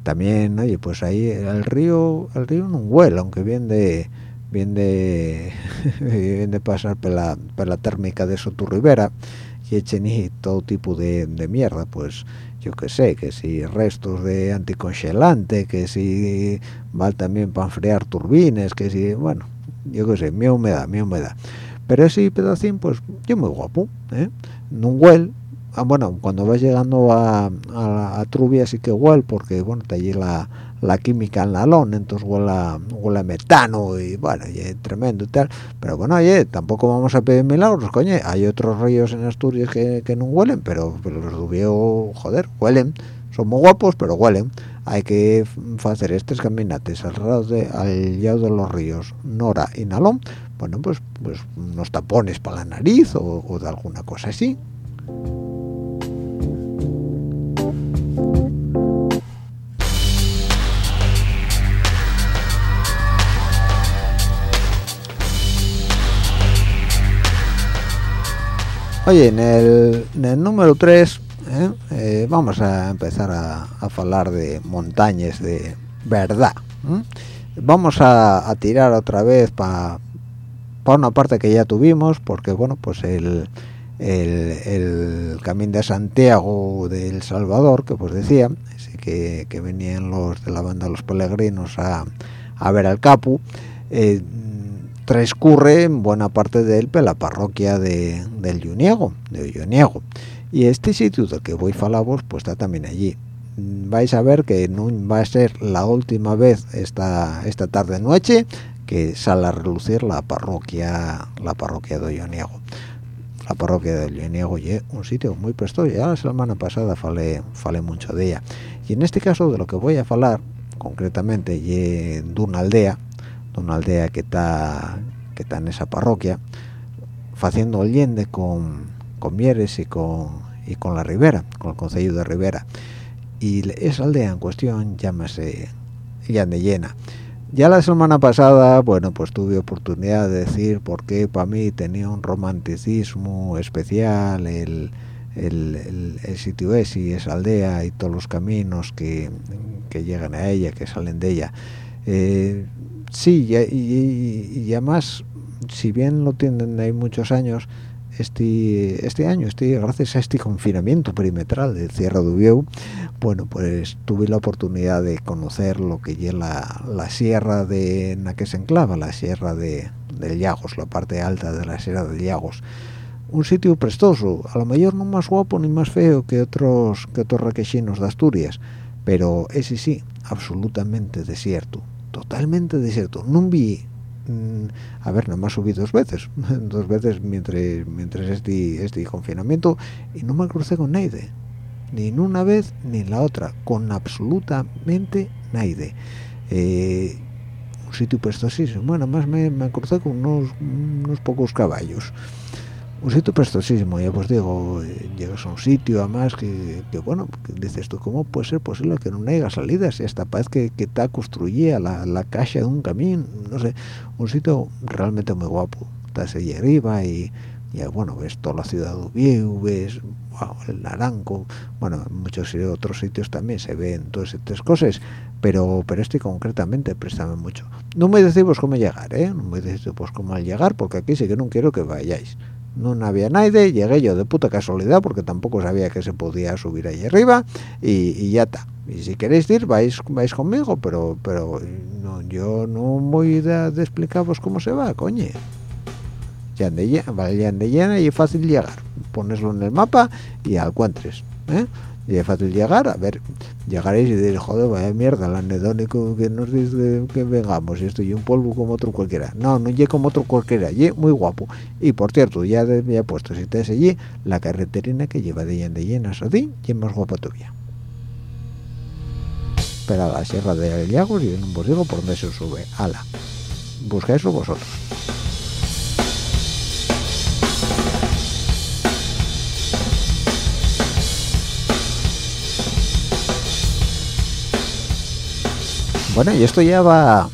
También oye pues ahí el río el río no huele aunque bien de bien de de pasar por la, por la térmica de Soturribera y echen todo tipo de, de mierda pues yo que sé, que si restos de anticongelante, que si va también para enfriar turbinas, que si, bueno, yo que sé, mi humedad, mi humedad pero ese pedacín pues yo muy guapo ¿eh? no huele. Ah, bueno cuando vas llegando a, Trubia sí que huele porque bueno está allí la, la química en la lona entonces huele huele metano y bueno y es tremendo y tal. Pero bueno oye tampoco vamos a pedir milagros coño. Hay otros ríos en Asturias que, no huelen pero, los Dubieu joder huelen. Son muy guapos pero huelen. Hay que hacer estos caminates al lado de, al lado de los ríos Nora y Nalón bueno pues pues unos tapones para la nariz o, de alguna cosa así Oye, en el, en el número 3 ¿eh? Eh, vamos a empezar a, a hablar de montañas de verdad. ¿eh? Vamos a, a, tirar otra vez para pa una parte que ya tuvimos, porque bueno, pues el, el, el Camino de Santiago del Salvador, que pues decía, que, venían los de la banda Los Peregrinos a, a ver al Capu, eh, transcurre en buena parte de él la parroquia de, del Yuniego, de Yuniego. Y este sitio del que voy a hablaros, pues está también allí. Vais a ver que no va a ser la última vez esta, esta tarde noche que sale a relucir la parroquia la parroquia de Yuniego. La parroquia de Yuniego es un sitio muy prestoso. Ya la semana pasada falé, falé mucho de ella. Y en este caso de lo que voy a hablar, concretamente, es de una aldea, una aldea que está que está en esa parroquia haciendo oyende con con Mieres y con y con la Ribera con el concello de Ribera y esa aldea en cuestión llámase Llena ya la semana pasada bueno pues tuve oportunidad de decir por qué para mí tenía un romanticismo especial el sitio ese y esa aldea y todos los caminos que, que llegan a ella, que salen de ella. Eh, sí, y, y, y, además, si bien lo tienen hay muchos años, este este año, este gracias a este confinamiento perimetral de Sierra de Ubieu, bueno, pues tuve la oportunidad de conocer lo que es la, la sierra de en la que se enclava, la sierra de, de Llagos, la parte alta de la sierra de Llagos. Un sitio prestoso, a lo mejor no más guapo ni más feo que otros que otros raquechinos de Asturias, pero ese sí, absolutamente desierto, totalmente desierto. No vi, a ver, nada más subí dos veces, dos veces mientras, mientras este, este confinamiento y no me crucé con nadie, ni en una vez ni en la otra, con absolutamente nadie. Eh, un sitio prestosísimo, bueno, más me, me crucé con unos, unos pocos caballos un sitio prestosísimo ya pues digo llegas a un sitio además que, que bueno dices tú cómo puede ser posible que no haya salidas y hasta parece que, que está construida la, la caja de un camino no sé un sitio realmente muy guapo. Estás allí arriba y, y bueno ves toda la ciudad de Ubieu ves wow, el Naranco. Bueno en muchos otros sitios también se ven todas estas cosas pero pero este concretamente préstame mucho. No me decimos cómo llegar eh no me pues cómo llegar porque aquí sí que no quiero que vayáis no había nadie, llegué yo de puta casualidad porque tampoco sabía que se podía subir ahí arriba y, ya está. Y si queréis ir, vais vais conmigo, pero pero no, yo no voy a explicaros cómo se va, coño. Ya de llena, ya de llena y fácil llegar. Poneslo en el mapa y encuentres. ¿eh? Y es fácil llegar, a ver, llegaréis y diréis, joder, vaya mierda, el anedónico que nos dice que vengamos, y estoy un polvo como otro cualquiera. No, no llegue como otro cualquiera, y muy guapo. Y por cierto, ya me he puesto, si te allí, la carreterina que lleva de llena de llena a ti, y es más guapa todavía. Pero a la sierra de Llagos y no os digo por dónde se sube. Ala, buscáislo vosotros. Bueno, y esto ya va,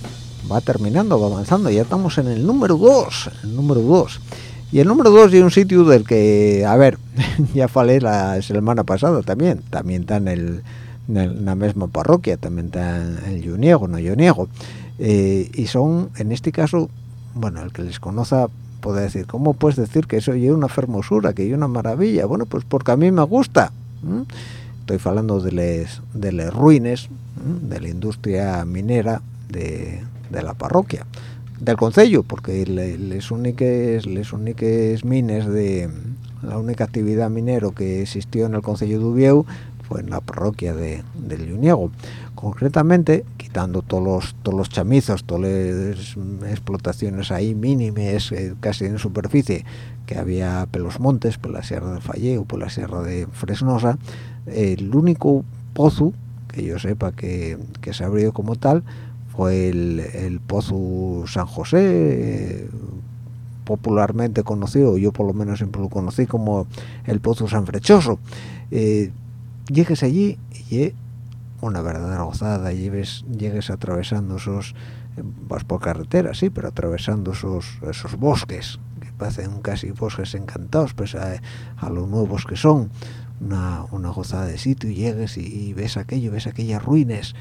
va terminando, va avanzando, ya estamos en el número 2, el número 2. Y el número 2 es un sitio del que, a ver, ya falé la semana pasada también, también está en, el, en la misma parroquia, también está en el Yuniego, no Yuniego. Eh, y son, en este caso, bueno, el que les conozca puede decir, ¿cómo puedes decir que eso es una fermosura, que es una maravilla? Bueno, pues porque a mí me gusta. ¿eh? Estoy hablando de les, de les ruines, de la industria minera de, de la parroquia del concello porque les únicas les únicas mines de la única actividad minero que existió en el Concello de Ubieu fue en la parroquia de, del. Concretamente, quitando todos los, todos los chamizos, todas las explotaciones ahí mínimes, eh, casi en superficie, que había pelos montes, por la Sierra del Falleo, por la Sierra de Fresnosa, el único pozo que yo sepa que, que se abrió como tal fue el, el Pozo San José, eh, popularmente conocido, yo por lo menos siempre lo conocí como el Pozo San Frechoso. Eh, llegues allí y una verdadera gozada, llegues, atravesando esos, vas por carretera, sí, pero atravesando esos, esos bosques, que parecen casi bosques encantados, pues a, a los nuevos que son, una, una gozada de sitio, y llegues y, ves aquello, ves aquellas ruinas,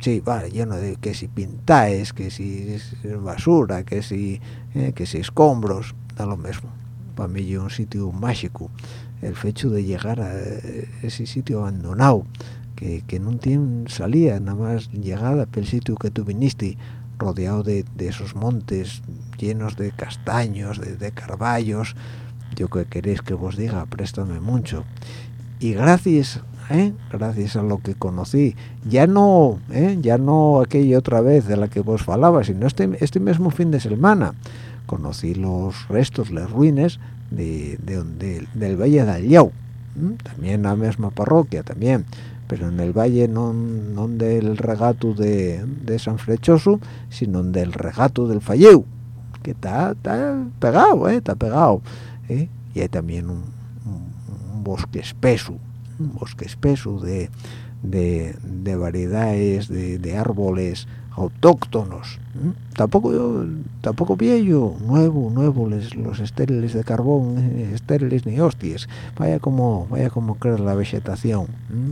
sí, vale, lleno de que si pintáis, que si basura, que si, eh, que si escombros, da lo mismo. Para mí es un sitio mágico. El hecho de llegar a ese sitio abandonado, que, que no tiene salida, nada más llegada por el sitio que tú viniste, rodeado de, de esos montes llenos de castaños, de, de carballos, yo que queréis que vos diga, préstame mucho. Y gracias ¿eh? gracias a lo que conocí ya no ¿eh? ya no aquella otra vez de la que vos falaba sino este este mismo fin de semana conocí los restos las ruinas de, de, de del valle de Allau también la misma parroquia también pero en el valle no, no del regato de, de, San Frechoso sino del regato del Falleu que está, pegado ¿eh? está pegado ¿eh? y hay también un, bosque espeso un bosque espeso de, de, de variedades de, árboles autóctonos tampoco tampoco viejo nuevo nuevo les, los estériles de carbón eh, estériles ni hostias. Vaya como vaya como creer la vegetación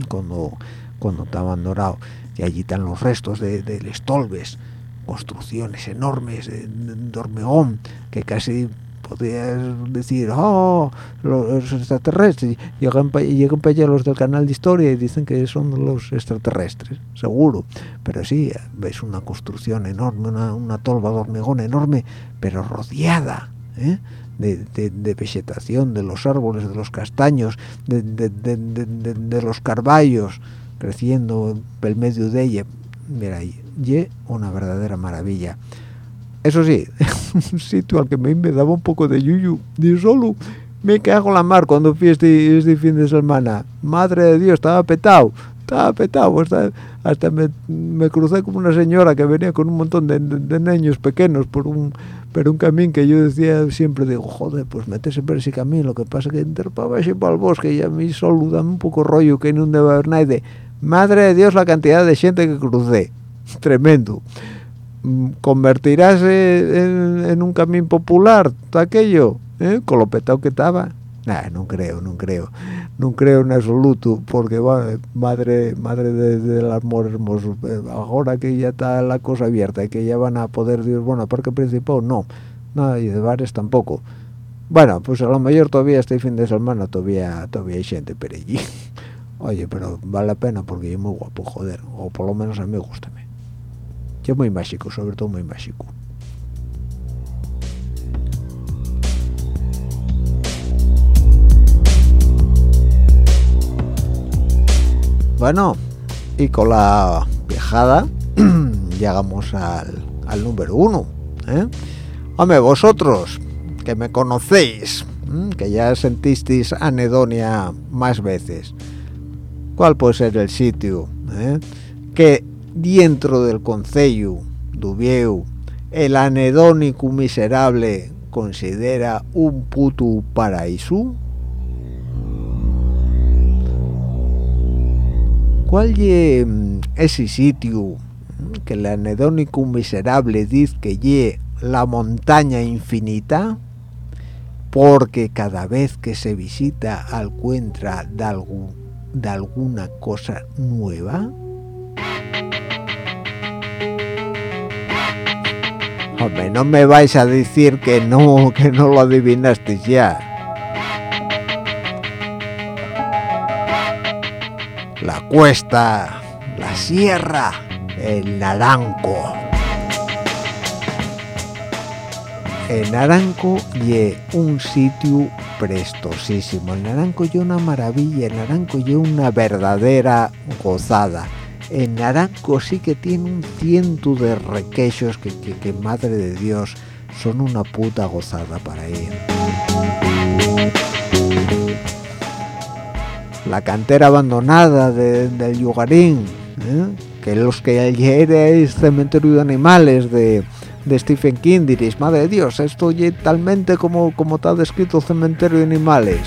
cuando cuando está abandonado. Y allí están los restos de, de tolves construcciones enormes de, de que casi podías decir, oh, los extraterrestres, llegan, para allá los del canal de historia y dicen que son los extraterrestres, seguro, pero sí, ves una construcción enorme, una, una tolva de hormigón enorme, pero rodeada, ¿eh? De, de, vegetación, de los árboles, de los castaños, de, de los carballos, creciendo el medio de ella, mira, y una verdadera maravilla eso sí, un sitio al que me, me daba un poco de yuyu, ni solo me cago en la mar cuando fui este, este fin de semana. Madre de Dios, estaba petado, estaba petado, hasta, hasta me, me, crucé como una señora que venía con un montón de, de, niños pequeños por un por un camino que yo decía siempre, digo, joder, pues métese por ese camino, lo que pasa que interpaba así para el bosque y a mí solo dame un poco rollo que no debe haber nadie. Madre de Dios, la cantidad de gente que crucé, tremendo convertirás en, un camino popular aquello ¿eh? con lo petado que estaba. Nah, no creo no creo. No creo en absoluto porque bueno, madre madre del amor hermoso eh, ahora que ya está la cosa abierta y que ya van a poder decir bueno parque principal no. Nada y de bares tampoco. Bueno pues a lo mejor todavía este fin de semana todavía todavía hay gente pero allí. Oye pero vale la pena porque es muy guapo joder o por lo menos a mí me gusta que es muy mágico, sobre todo muy mágico. Bueno, y con la viajada llegamos al, al número uno. ¿eh? Hombre, vosotros, que me conocéis, que ya sentisteis anedonia más veces, ¿cuál puede ser el sitio eh? que dentro del concello d'Ubieu el anedónico miserable considera un puto paraíso? ¿Cuál es mm, ese sitio que el anedónico miserable dice que ye la montaña infinita? Porque cada vez que se visita encuentra de, de alguna cosa nueva. No me vais a decir que no, que no lo adivinasteis ya. La cuesta, la sierra, el naranco. El naranco y un sitio prestosísimo. El naranjo y una maravilla, el naranjo y una verdadera gozada. El naranjo sí que tiene un ciento de requechos que, que, madre de Dios, son una puta gozada para él. La cantera abandonada del Yugarín, ¿eh? que los que ayer es cementerio de animales de, Stephen King diréis, madre de Dios, esto es talmente como, como está descrito cementerio de animales.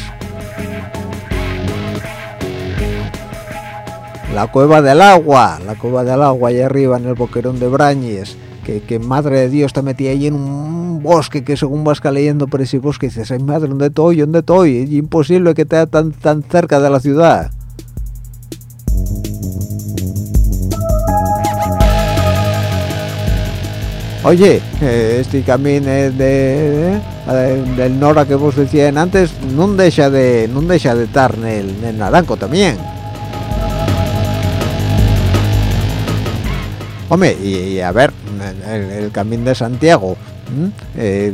La cueva del agua, la cueva del agua allá arriba en el boquerón de Brañes, que, madre de Dios te metía ahí en un bosque que según vas leyendo por ese bosque dices, ay madre, ¿dónde estoy? ¿Dónde estoy? Es imposible que esté tan, tan cerca de la ciudad. Oye, este camino de, eh, del Nora que vos decían antes, no deja de no deja de estar en el, naranco también. Hombre, y, a ver, el, camino de Santiago, eh,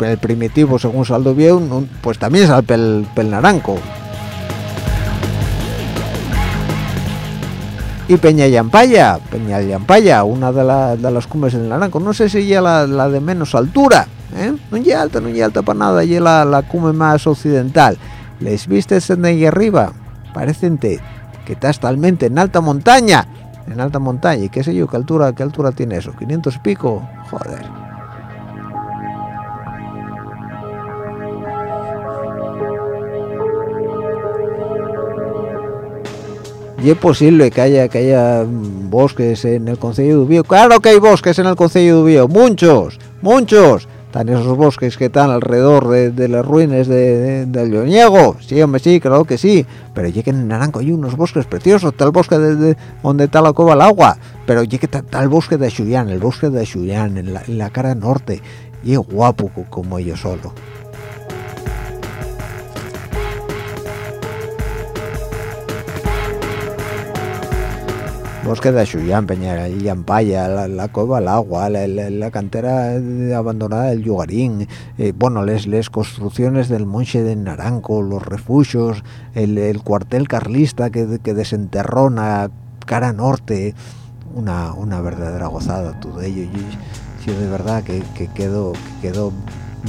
el primitivo según Saldo bien, pues también sale el pel naranco. y Peña Yampaya, Peña Yampaya, una de, las cumbres del Naranco, no sé si ya la, de menos altura, ¿eh? no es alta, no es alta para nada, ya la, la cumbre más occidental. ¿Les viste de ahí arriba? Parecen que estás talmente en alta montaña, en alta montaña, y qué sé yo, qué altura, qué altura tiene eso, 500 y pico, joder. y es posible que haya que haya bosques en el Concello de Ubío. Claro que hay bosques en el Concello de Ubío, muchos, muchos. Están esos bosques que están alrededor de, las ruinas de, del Lloniego. Sí, hombre, sí, claro que sí. Pero lleguen en Naranco hay unos bosques preciosos. El bosque de, donde está la cova al agua. Pero llegue el bosque de Xuyán, el bosque de Xuyán, en la, en la cara norte. Y es guapo como ellos solo. Bosque de Xuyán, Peña y la, la cueva al agua, la, cantera abandonada del Yugarín, eh, bueno, les, les construcciones del Monche de Naranco, los refugios, el, cuartel carlista que, que desenterró a cara norte, una, una verdadera gozada todo ello. Yo, de verdad que, que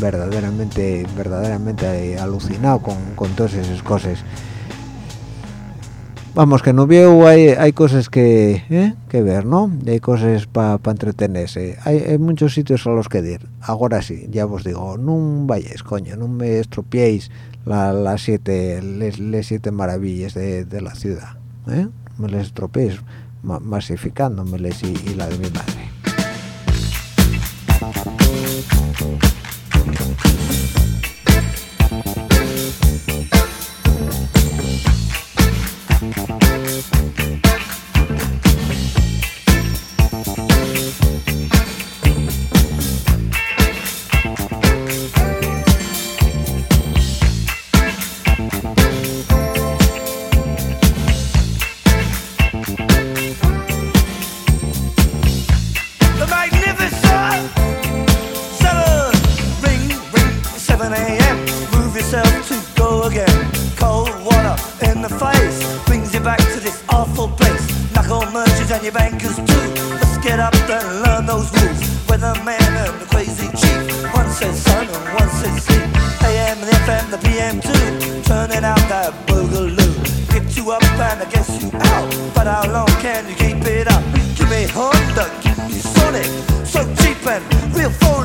verdaderamente, verdaderamente alucinado con, con todas esas cosas vamos que no veo hay, hay cosas que, ¿eh? que ver no hay cosas para pa entretenerse hay, hay, muchos sitios a los que ir ahora sí ya os digo no vayáis coño no me estropeéis las la siete las siete maravillas de, de la ciudad ¿eh? me les estropeéis ma, masificándomeles y, y la de mi madre Thank. turning out that boogaloo. Get you up and I guess you out. But how long can you keep it up? Give me Honda, give me Sonic, so cheap and real fun.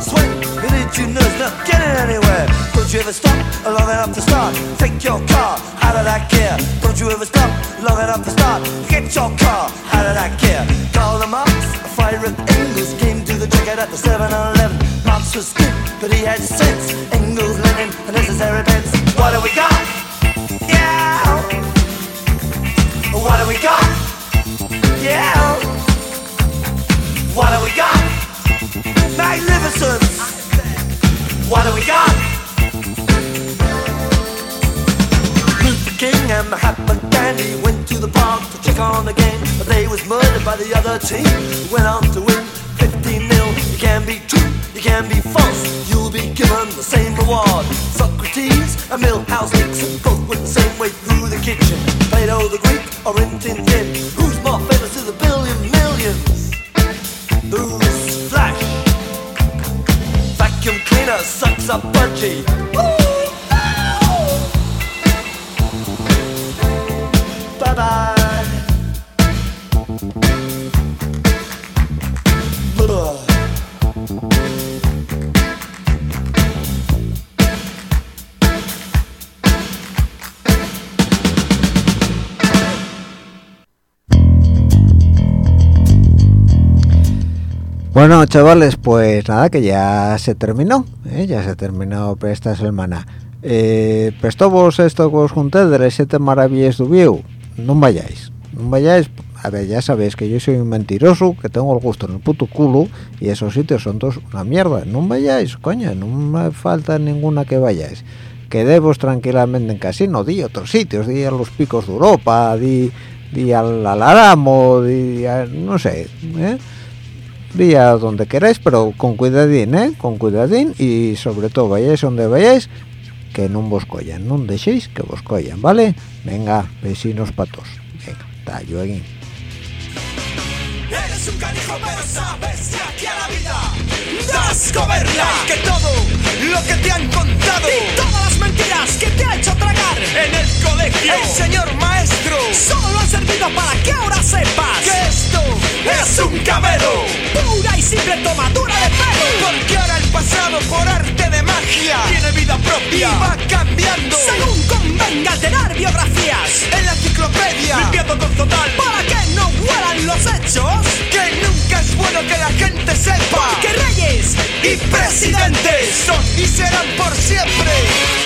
Sweat? But did you notice not getting anywhere? Don't you ever stop long enough to start? Take your car out of that gear. Don't you ever stop long enough to start? Get your car out of that gear. Call the Marx, a fire at Engels came to the jacket at the 7-Eleven. Marx was good, but he had sense. Engels, Lenin, a necessary pence. What do we got? Yeah. What do we got? Yeah. What do we got? What do we got? King and went to the park to check on the game, but they was murdered by the other team. Went on to win 15 nil. You can be true, you can be false. You'll be given the same reward. Socrates and both went the same way through the kitchen. Plato the Greek or. Who's more famous to the billion millions? Who's Flash? Vacuum cleaner sucks up budgie. Bye bye. Bueno, chavales, pues nada, que ya se terminó, ¿eh? ya se terminó esta semana. Eh, pues todos esto que os junté de las siete maravillas de Ubiu, no vayáis, no vayáis, a ver, ya sabéis que yo soy un mentiroso, que tengo el gusto en el puto culo, y esos sitios son todos una mierda, no vayáis, coño, no me falta ninguna que vayáis. Quedemos tranquilamente en casino, di otros sitios, di a los picos de Europa, di, di al Alaramo, di a, no sé, ¿eh? Día donde queráis, pero con cuidadín, ¿eh? Con cuidadín y sobre todo vayáis donde vayáis, que no vos collan, no dejéis que vos collan, ¿vale? Venga, vecinos patos. Venga, está yo aquí. Eres un canijo pero sabes que aquí a la vida das coberla Que todo lo que te han contado Y todas las mentiras que te ha hecho tragar. En el colegio. El señor maestro. Solo han servido para que ahora sepas Que esto es un cabelo Pura y simple tomadura de pelo. Porque ahora el pasado por arte de magia Tiene vida propia. Y va cambiando Según convenga alterar biografías. En la enciclopedia. Limpiando con total. Para que no huelan los hechos. Que nunca es bueno que la gente sepa Porque reyes y presidentes Son y serán por siempre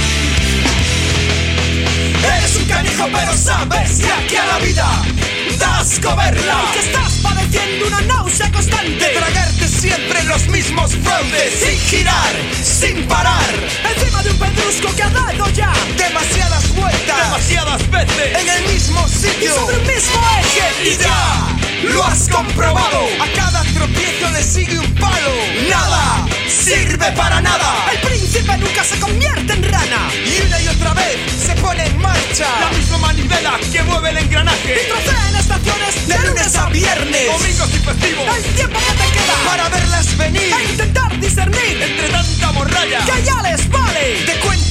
Eres un canijo pero sabes que aquí a la vida das coberla Que estás padeciendo una náusea constante tragarte siempre los mismos fraudes, sin girar, sin parar. Encima de un pedrusco que ha dado ya demasiadas vueltas, demasiadas veces en el mismo sitio y sobre el mismo eje. Y ya lo has comprobado. A cada tropiezo le sigue un palo. Nada sirve para nada. El príncipe nunca se convierte que mueve el engranaje. Y trocea en estaciones de, lunes a viernes, domingos y festivos. El tiempo que te queda para verlas venir. E intentar discernir entre tanta morralla que ya les vale. De cuentos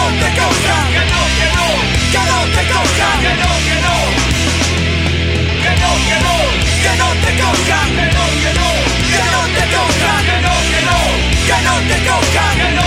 no. Te cojan. Que no, que no. Que no te cojan. Que no, que no. Que no, que no. Que no te cojan. Que no, que no. Que no te cojan. Que no, que no. Que no te cojan.